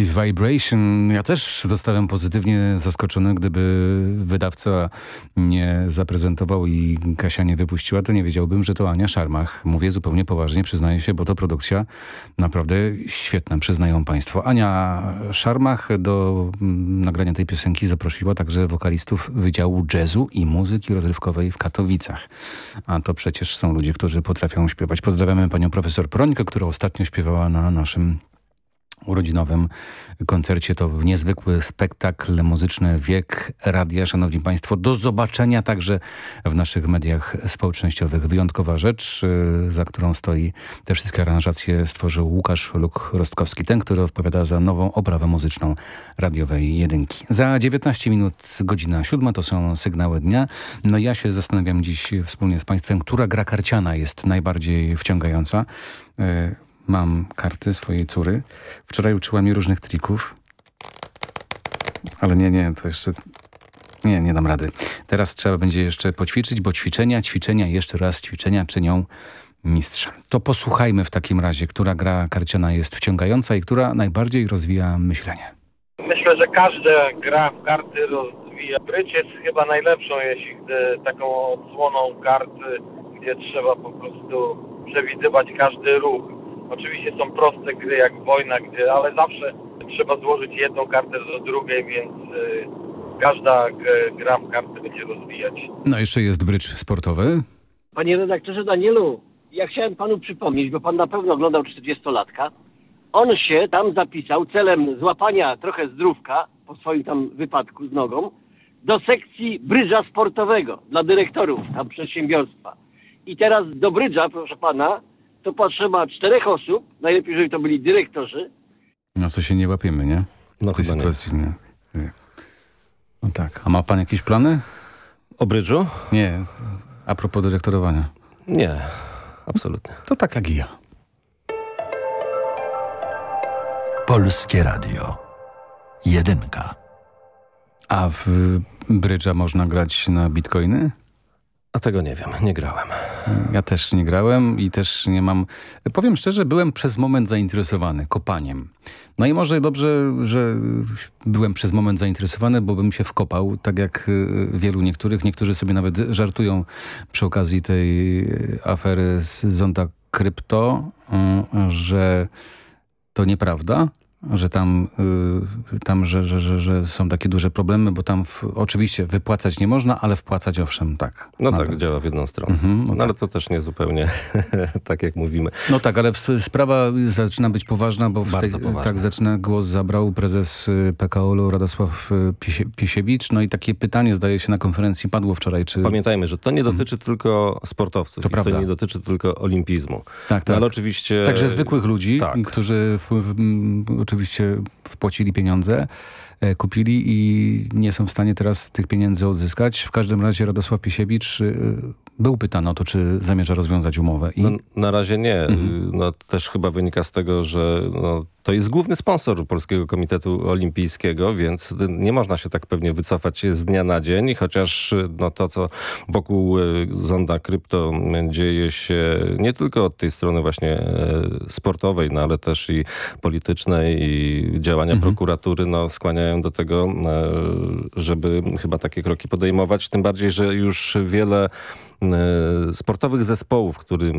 Speaker 48: Positive Vibration.
Speaker 24: Ja też zostałem pozytywnie zaskoczony, gdyby wydawca nie zaprezentował i Kasia nie wypuściła, to nie wiedziałbym, że to Ania Szarmach. Mówię zupełnie poważnie, przyznaję się, bo to produkcja naprawdę świetna, przyznają państwo. Ania Szarmach do mm, nagrania tej piosenki zaprosiła także wokalistów Wydziału Jazzu i Muzyki Rozrywkowej w Katowicach. A to przecież są ludzie, którzy potrafią śpiewać. Pozdrawiamy panią profesor Prońkę, która ostatnio śpiewała na naszym urodzinowym koncercie. To niezwykły spektakl muzyczny Wiek Radia. Szanowni Państwo, do zobaczenia także w naszych mediach społecznościowych. Wyjątkowa rzecz, y, za którą stoi te wszystkie aranżacje stworzył Łukasz Luk-Rostkowski, ten, który odpowiada za nową oprawę muzyczną radiowej jedynki. Za 19 minut godzina siódma to są sygnały dnia. No ja się zastanawiam dziś wspólnie z Państwem, która gra karciana jest najbardziej wciągająca. Mam karty swojej córy. Wczoraj uczyła mnie różnych trików. Ale nie, nie, to jeszcze... Nie, nie dam rady. Teraz trzeba będzie jeszcze poćwiczyć, bo ćwiczenia, ćwiczenia, jeszcze raz ćwiczenia czynią mistrza. To posłuchajmy w takim razie, która gra karciana jest wciągająca i która najbardziej rozwija myślenie.
Speaker 49: Myślę, że każda gra w karty rozwija. Bryć jest chyba najlepszą, jeśli taką odsłoną karty, gdzie trzeba po prostu przewidywać każdy ruch. Oczywiście są proste gry jak wojna, gdzie, ale zawsze trzeba złożyć jedną kartę do drugiej, więc y, każda g- gra w karty będzie rozwijać.
Speaker 24: No jeszcze jest brycz sportowy.
Speaker 50: Panie redaktorze Danielu, ja chciałem panu przypomnieć, bo pan na pewno oglądał 40-latka. On się tam zapisał celem złapania trochę zdrówka po swoim tam wypadku z nogą do sekcji brydża sportowego dla dyrektorów tam przedsiębiorstwa. I teraz do brydża, proszę pana, to potrzeba czterech osób, najlepiej, żeby to byli dyrektorzy,
Speaker 24: No to się nie łapiemy, nie? No Tej sytuacji, nie. nie. No tak. A ma pan jakieś plany?
Speaker 13: O brydżu?
Speaker 24: Nie. A propos dyrektorowania.
Speaker 13: Nie, absolutnie.
Speaker 24: To tak jak i ja.
Speaker 51: Polskie Radio. Jedynka.
Speaker 24: A w brydża można grać na bitcoiny?
Speaker 13: A tego nie wiem, nie grałem.
Speaker 24: Ja też nie grałem i też nie mam... Powiem szczerze, byłem przez moment zainteresowany kopaniem. No i może dobrze, że byłem przez moment zainteresowany, bo bym się wkopał, tak jak y, wielu niektórych. Niektórzy sobie nawet żartują przy okazji tej afery z Zonda Krypto, y, że to nieprawda, że tam, y, tam że, że, że, że są takie duże problemy, bo tam w, oczywiście wypłacać nie można, ale wpłacać owszem tak.
Speaker 13: No tak, działa w jedną stronę.
Speaker 24: Mhm,
Speaker 13: no
Speaker 24: no
Speaker 13: ale to też nie zupełnie tak jak mówimy.
Speaker 24: No tak, ale w, sprawa zaczyna być poważna, bo w tej,
Speaker 13: poważna.
Speaker 24: tak zaczyna głos zabrał prezes y, PKO-u Radosław y, Pisie, Pisiewicz. No i takie pytanie zdaje się na konferencji padło wczoraj, czy...
Speaker 13: Pamiętajmy, że to nie dotyczy tylko sportowców.
Speaker 24: Mhm. To prawda.
Speaker 13: To nie dotyczy tylko olimpizmu.
Speaker 24: Tak, tak.
Speaker 13: Ale oczywiście...
Speaker 24: Także zwykłych ludzi,
Speaker 13: Tak.
Speaker 24: którzy w, w, oczywiście wpłacili pieniądze, e, kupili i nie są w stanie teraz tych pieniędzy odzyskać. W każdym razie Radosław Pisiewicz y, był pytany o to, czy zamierza rozwiązać umowę. I
Speaker 13: No, na razie nie.
Speaker 24: Mhm.
Speaker 13: No, też chyba wynika z tego, że no, to jest główny sponsor Polskiego Komitetu Olimpijskiego, więc nie można się tak pewnie wycofać z dnia na dzień, chociaż no, to, co wokół e, zonda krypto dzieje się nie tylko od tej strony właśnie e, sportowej, no, ale też i politycznej i działania
Speaker 24: Mhm.
Speaker 13: prokuratury no, skłaniają do tego, e, żeby chyba takie kroki podejmować. Tym bardziej, że już wiele sportowych zespołów, których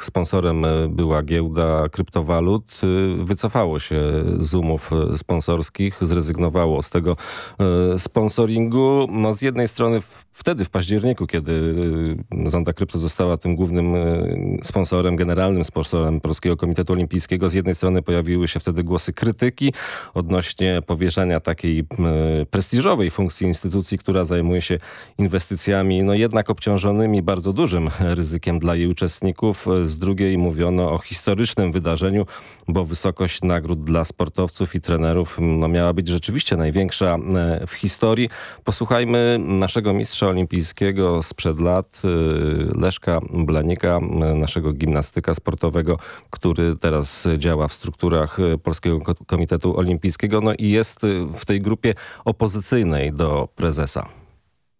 Speaker 13: sponsorem była giełda kryptowalut, e, wycofało się z umów sponsorskich, zrezygnowało z tego e, sponsoringu. No z jednej strony wtedy w październiku, kiedy e, Zonda Krypto została tym głównym e, sponsorem, generalnym sponsorem Polskiego Komitetu Olimpijskiego, z jednej strony pojawiły się wtedy głosy krytyki odnośnie powierzenia takiej e, prestiżowej funkcji instytucji, która zajmuje się inwestycjami, no jednak obciążonymi bardzo dużym ryzykiem dla jej uczestników. Z drugiej mówiono o historycznym wydarzeniu, bo wysokość nagród dla sportowców i trenerów no, miała być rzeczywiście największa e, w historii. Posłuchajmy naszego mistrza olimpijskiego sprzed lat, e, Leszka Blanika, e, naszego gimnastyka sportowego, który teraz działa w strukturach e, Polskiego Ko- Komitetu Olimpijskiego no i jest w tej grupie opozycyjnej do prezesa.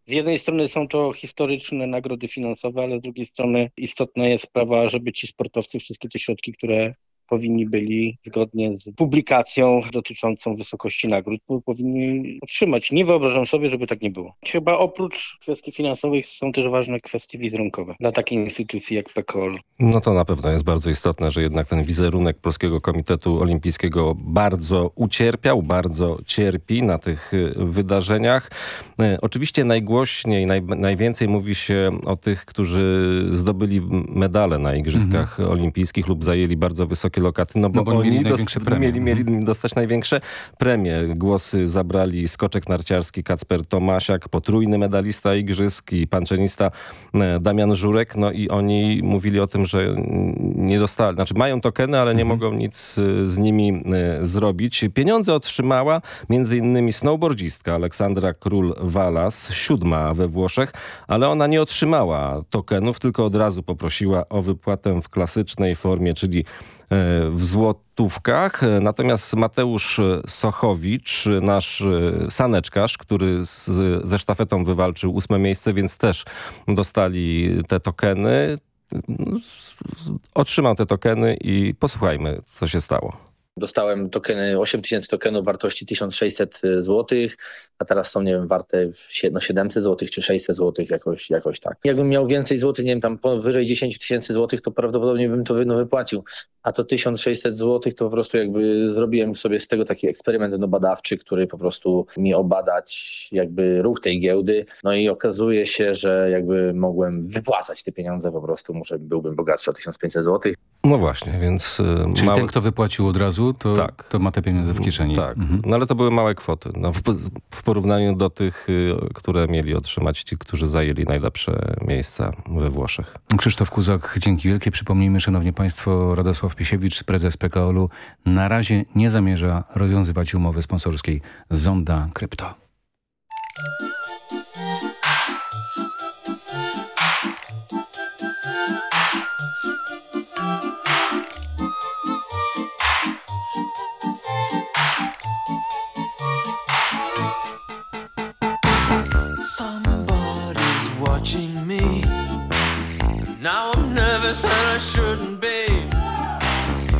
Speaker 52: Z jednej strony są to historyczne nagrody finansowe, ale z drugiej strony istotna jest sprawa, żeby ci sportowcy wszystkie te środki, które powinni byli zgodnie z publikacją dotyczącą wysokości nagród, po- powinni otrzymać. Nie wyobrażam sobie, żeby tak nie było. Chyba oprócz kwestii finansowych są też ważne kwestie wizerunkowe dla takiej instytucji jak PKOL.
Speaker 13: No to na pewno jest bardzo istotne, że jednak ten wizerunek Polskiego Komitetu Olimpijskiego bardzo ucierpiał, bardzo cierpi na tych y, wydarzeniach. Y, Oczywiście najgłośniej, naj, najwięcej mówi się o tych, którzy zdobyli medale na Igrzyskach Olimpijskich lub zajęli bardzo wysokie lokaty, no bo,
Speaker 24: No bo mieli
Speaker 13: oni
Speaker 24: największe
Speaker 13: dost-
Speaker 24: premie.
Speaker 13: mieli, mieli dostać największe premie. Głosy zabrali skoczek narciarski Kacper Tomasiak, potrójny medalista Igrzysk i panczynista e, Damian Żurek. No i oni mówili o tym, że nie dostali, znaczy mają tokeny, ale nie mogą nic e, z nimi e, zrobić. Pieniądze otrzymała między innymi snowboardzistka Aleksandra Król-Walas, siódma we Włoszech, ale ona nie otrzymała tokenów, tylko od razu poprosiła o wypłatę w klasycznej formie, czyli w złotówkach. E, Natomiast Mateusz Sochowicz, nasz e, saneczkarz, który z, ze sztafetą wywalczył ósme miejsce, więc też dostali te tokeny. Otrzymał te tokeny i posłuchajmy, co się stało.
Speaker 53: Dostałem tokeny, 8 tysięcy tokenów wartości 1600 zł, a teraz są, nie wiem, warte no 700 zł czy 600 zł, jakoś, jakoś tak. Jakbym miał więcej złotych, nie wiem, tam powyżej 10 tysięcy złotych, to prawdopodobnie bym to no, wypłacił. A to 1600 zł to po prostu jakby zrobiłem sobie z tego taki eksperyment no, badawczy, który po prostu mi obadać jakby ruch tej giełdy. No i okazuje się, że jakby mogłem wypłacać te pieniądze po prostu, może byłbym bogatszy o 1500 zł.
Speaker 13: No właśnie, więc... e,
Speaker 24: Czyli
Speaker 13: mały-
Speaker 24: ten, kto wypłacił od razu, to, to ma te pieniądze w kieszeni.
Speaker 13: Tak, no ale to były małe kwoty. No, w, w porównaniu do tych, y, które mieli otrzymać ci, którzy zajęli najlepsze miejsca we Włoszech.
Speaker 24: Krzysztof Kuzak, dzięki wielkie. Przypomnijmy, szanowni państwo, Radosław Pisiewicz, prezes PKO-u, na razie nie zamierza rozwiązywać umowy sponsorskiej z Zonda Krypto.
Speaker 36: And I shouldn't be.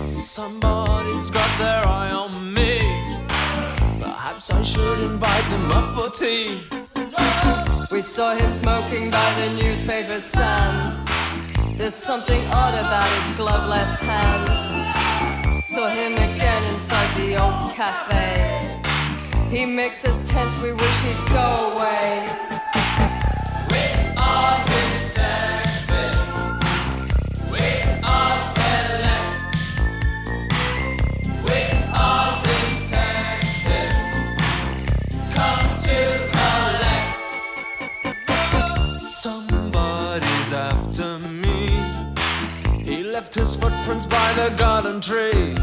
Speaker 36: Somebody's got their eye on me. Perhaps I should invite him up for tea.
Speaker 50: We saw him smoking by the newspaper stand. There's something odd about his glove left hand. Saw him again inside the old cafe. He makes us tense, we wish he'd go away.
Speaker 36: We are detected. His footprints by the garden tree.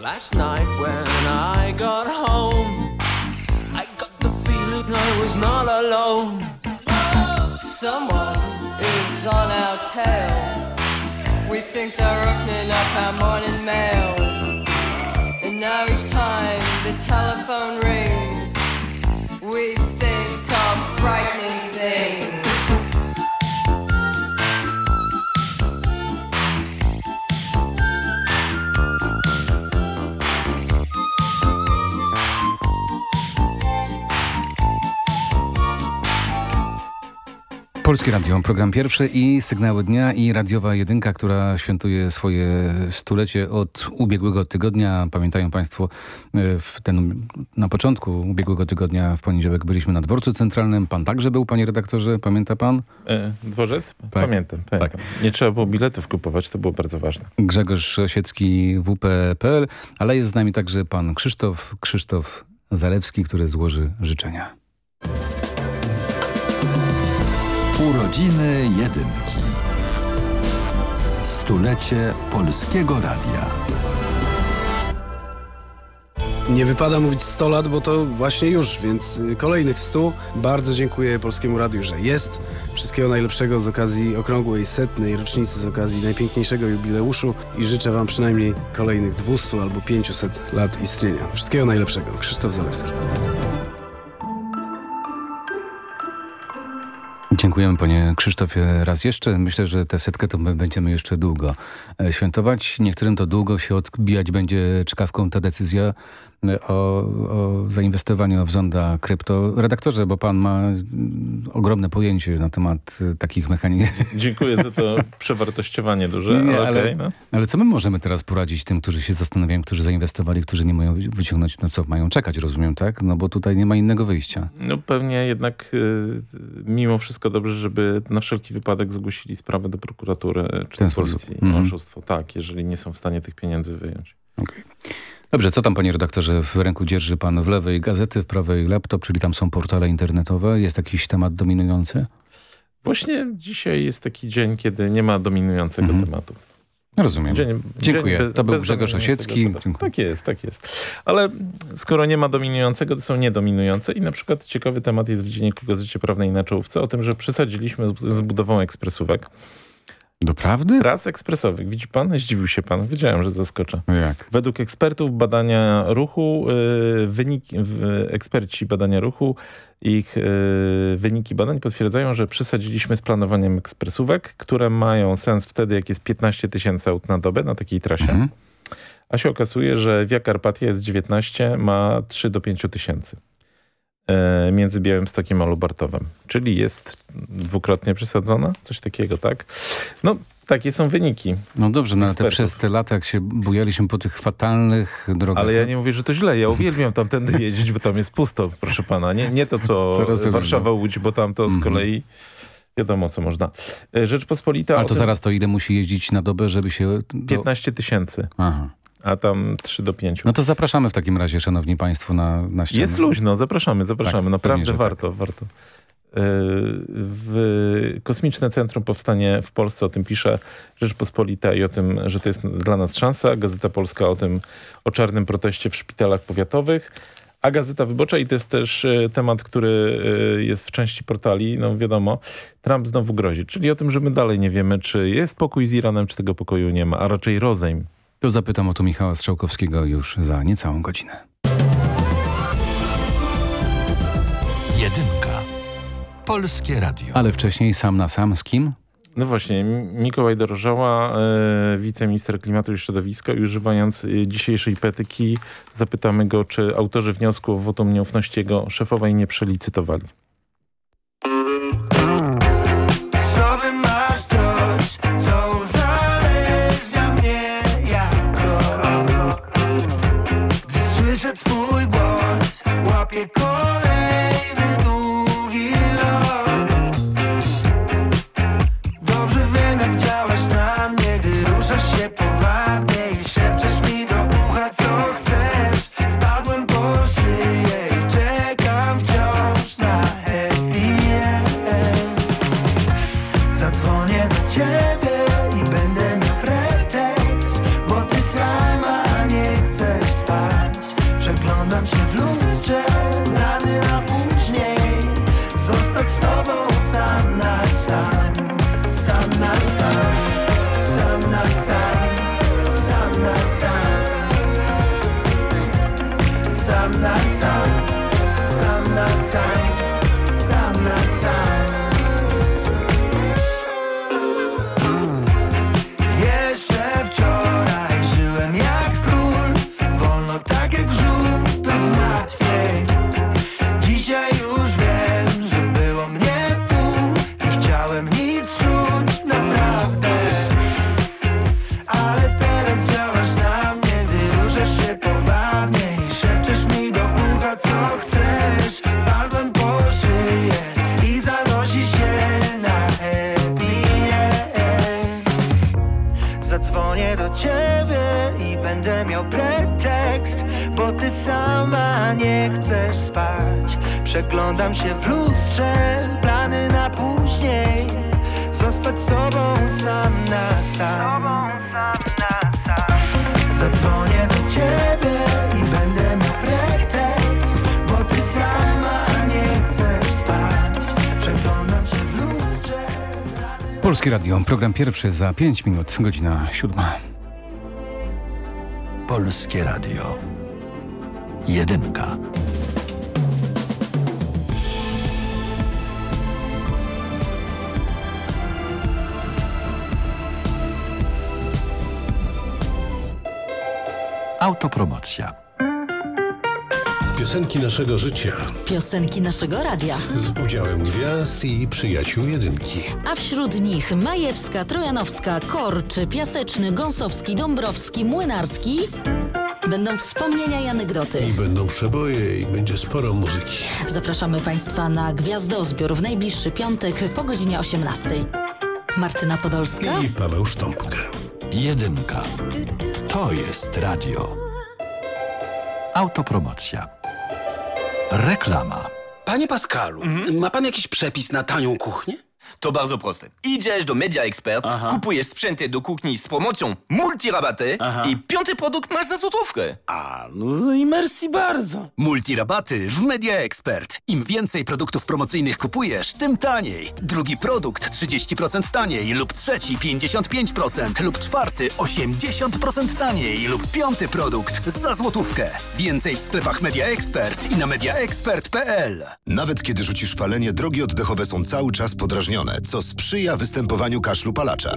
Speaker 36: Last night when I got home, I got the feeling I was not alone.
Speaker 50: Someone is on our tail. We think they're opening up our morning mail. And now each time the telephone rings, we think of frightening things.
Speaker 24: Polskie Radio, program pierwszy i sygnały dnia i radiowa jedynka, która świętuje swoje stulecie od ubiegłego tygodnia. Pamiętają Państwo, e, w ten, na początku ubiegłego tygodnia w poniedziałek byliśmy na dworcu centralnym. Pan także był, panie redaktorze, pamięta pan?
Speaker 54: E, dworzec?
Speaker 24: Tak.
Speaker 54: Pamiętam, pamiętam. Nie trzeba było biletów kupować, to było bardzo ważne.
Speaker 24: Grzegorz Osiecki, WP.pl, ale jest z nami także pan Krzysztof, Krzysztof Zalewski, który złoży życzenia.
Speaker 51: Urodziny Jedynki. Stulecie Polskiego Radia.
Speaker 55: Nie wypada mówić 100 lat, bo to właśnie już, więc kolejnych 100. Bardzo dziękuję Polskiemu Radiu, że jest. Wszystkiego najlepszego z okazji okrągłej setnej rocznicy, z okazji najpiękniejszego jubileuszu i życzę Wam przynajmniej kolejnych 200 albo 500 lat istnienia. Wszystkiego najlepszego. Krzysztof Zalewski.
Speaker 24: Dziękujemy panie Krzysztofie raz jeszcze. Myślę, że tę setkę to my będziemy jeszcze długo e, świętować. Niektórym to długo się odbijać będzie czkawką ta decyzja o, o zainwestowaniu w zonda krypto. Redaktorze, bo pan ma mm, ogromne pojęcie na temat e, takich mechanizmów.
Speaker 54: Dziękuję za to przewartościowanie duże.
Speaker 24: Nie,
Speaker 54: ale,
Speaker 24: ale,
Speaker 54: no.
Speaker 24: ale co my możemy teraz poradzić tym, którzy się zastanawiają, którzy zainwestowali, którzy nie mają wyciągnąć, no co, mają czekać, rozumiem, tak? No bo tutaj nie ma innego wyjścia.
Speaker 54: No pewnie jednak y, mimo wszystko dobrze, żeby na wszelki wypadek zgłosili sprawę do prokuratury czy
Speaker 24: ten
Speaker 54: do
Speaker 24: sposób.
Speaker 54: policji.
Speaker 24: Mhm.
Speaker 54: Oszustwo, tak, jeżeli nie są w stanie tych pieniędzy wyjąć.
Speaker 24: Dobrze, co tam panie redaktorze? W ręku dzierży pan w lewej gazety, w prawej laptop, czyli tam są portale internetowe. Jest jakiś temat dominujący?
Speaker 54: Właśnie dzisiaj jest taki dzień, kiedy nie ma dominującego tematu.
Speaker 24: Rozumiem.
Speaker 54: Dzień,
Speaker 24: Dziękuję.
Speaker 54: dzień
Speaker 24: to był
Speaker 54: bez
Speaker 24: Grzegorz Osiecki.
Speaker 54: Tak jest, tak jest. Ale skoro nie ma dominującego, to są niedominujące i na przykład ciekawy temat jest w Dzienniku Gazecie Prawnej na czołówce o tym, że przesadziliśmy z, z budową ekspresówek.
Speaker 24: Doprawdy?
Speaker 54: Tras ekspresowych. Widzi pan? Zdziwił się pan. Wiedziałem, że zaskoczę.
Speaker 24: Jak?
Speaker 54: Według ekspertów badania ruchu, y, wyniki, eksperci badania ruchu, ich y, wyniki badań potwierdzają, że przesadziliśmy z planowaniem ekspresówek, które mają sens wtedy, jak jest 15 tysięcy aut na dobę na takiej trasie.
Speaker 24: Mhm.
Speaker 54: A się okazuje, że Via Carpatia jest 19, ma 3 do 5 tysięcy między Białymstokiem a Lubartowem. Czyli jest dwukrotnie przesadzona? Coś takiego, tak? No, takie są wyniki.
Speaker 24: No dobrze, no ale te, przez te lata, jak się bujaliśmy po tych fatalnych drogach...
Speaker 54: Ale ja nie mówię, że to źle. Ja uwielbiam tamtędy jeździć, bo tam jest pusto, proszę pana. Nie, nie to, co
Speaker 24: rozumiem,
Speaker 54: Warszawa,
Speaker 24: no.
Speaker 54: Łódź, bo tam to z
Speaker 24: Mhm.
Speaker 54: kolei wiadomo, co można. E, Rzeczpospolita...
Speaker 24: Ale to
Speaker 54: tym-
Speaker 24: zaraz to ile musi jeździć na dobę, żeby się... Do...
Speaker 54: 15 tysięcy,
Speaker 24: Aha.
Speaker 54: A tam 3 do 5.
Speaker 24: No to zapraszamy w takim razie, szanowni państwo, na, na ścianę.
Speaker 54: Jest luźno, zapraszamy, zapraszamy.
Speaker 24: Tak,
Speaker 54: Naprawdę
Speaker 24: pewnie,
Speaker 54: warto, warto. E, W Kosmiczne Centrum Powstanie w Polsce o tym pisze Rzeczpospolita i o tym, że to jest dla nas szansa. Gazeta Polska o tym, o czarnym proteście w szpitalach powiatowych. A Gazeta Wyborcza i to jest też e, temat, który e, jest w części portali, no wiadomo, Trump znowu grozi. Czyli o tym, że my dalej nie wiemy, czy jest pokój z Iranem, czy tego pokoju nie ma, a raczej rozejm.
Speaker 24: To zapytam o to Michała Strzałkowskiego już za niecałą godzinę.
Speaker 51: Jedynka. Polskie Radio.
Speaker 24: Ale wcześniej sam na sam z kim?
Speaker 56: No właśnie, Mikołaj Dorożała, e, wiceminister klimatu i środowiska i używając e, dzisiejszej petyki zapytamy go, czy autorzy wniosku o wotum nieufności jego szefowej nie przelicytowali.
Speaker 10: Bo ty sama nie chcesz spać. Przeglądam się w lustrze, plany na później. Zostać z tobą sam na sam. Zadzwonię do ciebie i będę miał pretekst Bo ty sama nie chcesz spać. Przeglądam się w lustrze
Speaker 24: Polskie Radio, program pierwszy za 5 minut, godzina siódma.
Speaker 51: Polskie Radio. Jedynka. Autopromocja.
Speaker 57: Piosenki naszego życia
Speaker 58: Piosenki naszego radia.
Speaker 57: z udziałem gwiazd i przyjaciół jedynki.
Speaker 58: A wśród nich Majewska, Trojanowska, Korczy, Piaseczny, Gąsowski, Dąbrowski, Młynarski. Będą wspomnienia i anegdoty.
Speaker 57: I będą przeboje i będzie sporo muzyki.
Speaker 58: Zapraszamy Państwa na Gwiazdozbiór w najbliższy piątek po godzinie 18. Martyna Podolska.
Speaker 57: I Paweł Sztąpkę.
Speaker 51: Jedynka. To jest radio. Autopromocja. Reklama.
Speaker 59: Panie Pascalu, ma pan jakiś przepis na tanią kuchnię?
Speaker 60: To bardzo proste. Idziesz do Media Expert, kupujesz sprzęty do kuchni z promocją multirabaty i piąty produkt masz za złotówkę.
Speaker 59: A, no i merci bardzo.
Speaker 61: Multirabaty w Media Expert. Im więcej produktów promocyjnych kupujesz, tym taniej. Drugi produkt 30% taniej lub trzeci 55% lub czwarty 80% taniej lub piąty produkt za złotówkę. Więcej w sklepach Media Expert i na mediaexpert.pl.
Speaker 18: Nawet kiedy rzucisz palenie, drogi oddechowe są cały czas podrażnione, co sprzyja występowaniu kaszlu palacza.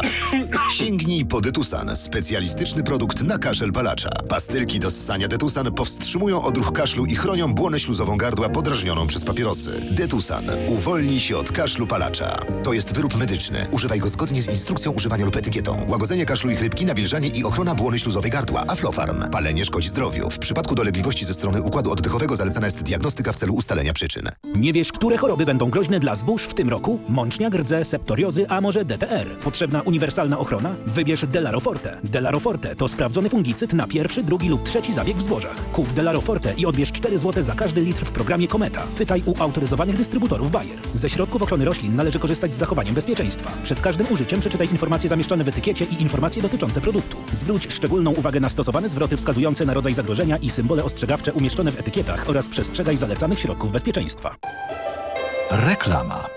Speaker 18: Sięgnij po Detusan, specjalistyczny produkt na kaszel palacza. Pastylki do ssania Detusan powstrzymują odruch kaszlu i chronią błonę śluzową gardła podrażnioną przez papierosy. Detusan. Uwolnij się od kaszlu palacza. To jest wyrób medyczny. Używaj go zgodnie z instrukcją używania lub etykietą. Łagodzenie kaszlu i chrypki, nawilżanie i ochrona błony śluzowej gardła. Aflofarm. Palenie szkodzi zdrowiu. W przypadku dolegliwości ze strony układu oddechowego zalecana jest diagnostyka w celu ustalenia przyczyn.
Speaker 62: Nie wiesz, które choroby będą groźne dla zbóż w tym roku? Mącznia, rdze, septoriozy, a może DTR. Potrzebna uniwersalna ochrona? Wybierz Delaro Forte. Delaro Forte to sprawdzony fungicyd na pierwszy, drugi lub trzeci zabieg w zbożach. Kup Delaro Forte i odbierz 4 zł za każdy litr w programie Kometa. Pytaj u autoryzowanych dystrybutorów Bayer. Ze środków ochrony roślin należy korzystać z zachowaniem bezpieczeństwa. Przed każdym użyciem przeczytaj informacje zamieszczone w etykiecie i informacje dotyczące produktu. Zwróć szczególną uwagę na stosowane zwroty wskazujące na rodzaj zagrożenia i symbole ostrzegawcze umieszczone w etykietach oraz przestrzegaj zalecanych środków bezpieczeństwa.
Speaker 51: Reklama.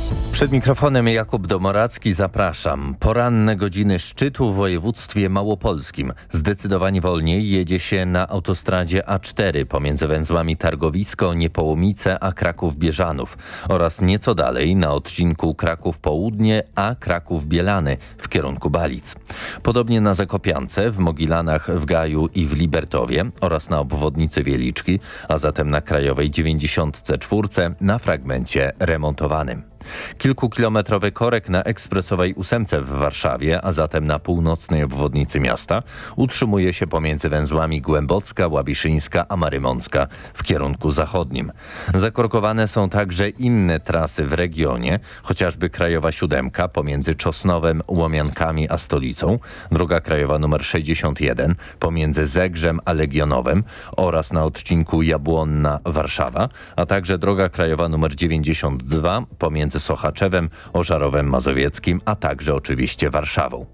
Speaker 63: Przed mikrofonem Jakub Domoracki zapraszam. Poranne godziny szczytu w województwie małopolskim. Zdecydowanie wolniej jedzie się na autostradzie A4 pomiędzy węzłami Targowisko, Niepołomice a Kraków-Bieżanów oraz nieco dalej na odcinku Kraków-Południe a Kraków-Bielany w kierunku Balic. Podobnie na Zakopiance, w Mogilanach, w Gaju i w Libertowie oraz na obwodnicy Wieliczki, a zatem na Krajowej 94 na fragmencie remontowanym. Kilkukilometrowy korek na ekspresowej ósemce w Warszawie, a zatem na północnej obwodnicy miasta, utrzymuje się pomiędzy węzłami Głębocka, Łabiszyńska a Marymącka w kierunku zachodnim. Zakorkowane są także inne trasy w regionie, chociażby Krajowa Siódemka pomiędzy Czosnowem, Łomiankami a Stolicą, droga krajowa nr 61 pomiędzy Zegrzem a Legionowem oraz na odcinku Jabłonna-Warszawa, a także droga krajowa nr 92 pomiędzy Sochaczewem, Ożarowem Mazowieckim, a także oczywiście Warszawą.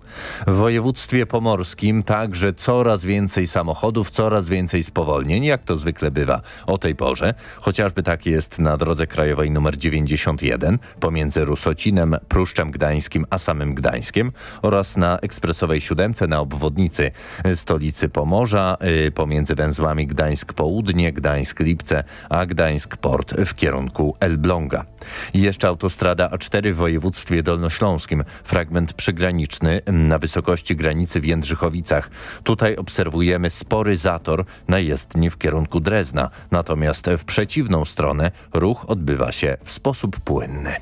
Speaker 63: W województwie pomorskim także coraz więcej samochodów, coraz więcej spowolnień, jak to zwykle bywa o tej porze. Chociażby tak jest na drodze krajowej nr 91 pomiędzy Rusocinem, Pruszczem Gdańskim a samym Gdańskiem oraz na ekspresowej siódemce na obwodnicy stolicy Pomorza y, pomiędzy węzłami Gdańsk Południe, Gdańsk Lipce, a Gdańsk Port w kierunku Elbląga. Jeszcze autostrada A4 w województwie dolnośląskim, fragment przygraniczny na wysokości granicy w Jędrzychowicach. Tutaj obserwujemy spory zator na jezdni w kierunku Drezna, natomiast w przeciwną stronę ruch odbywa się w sposób płynny.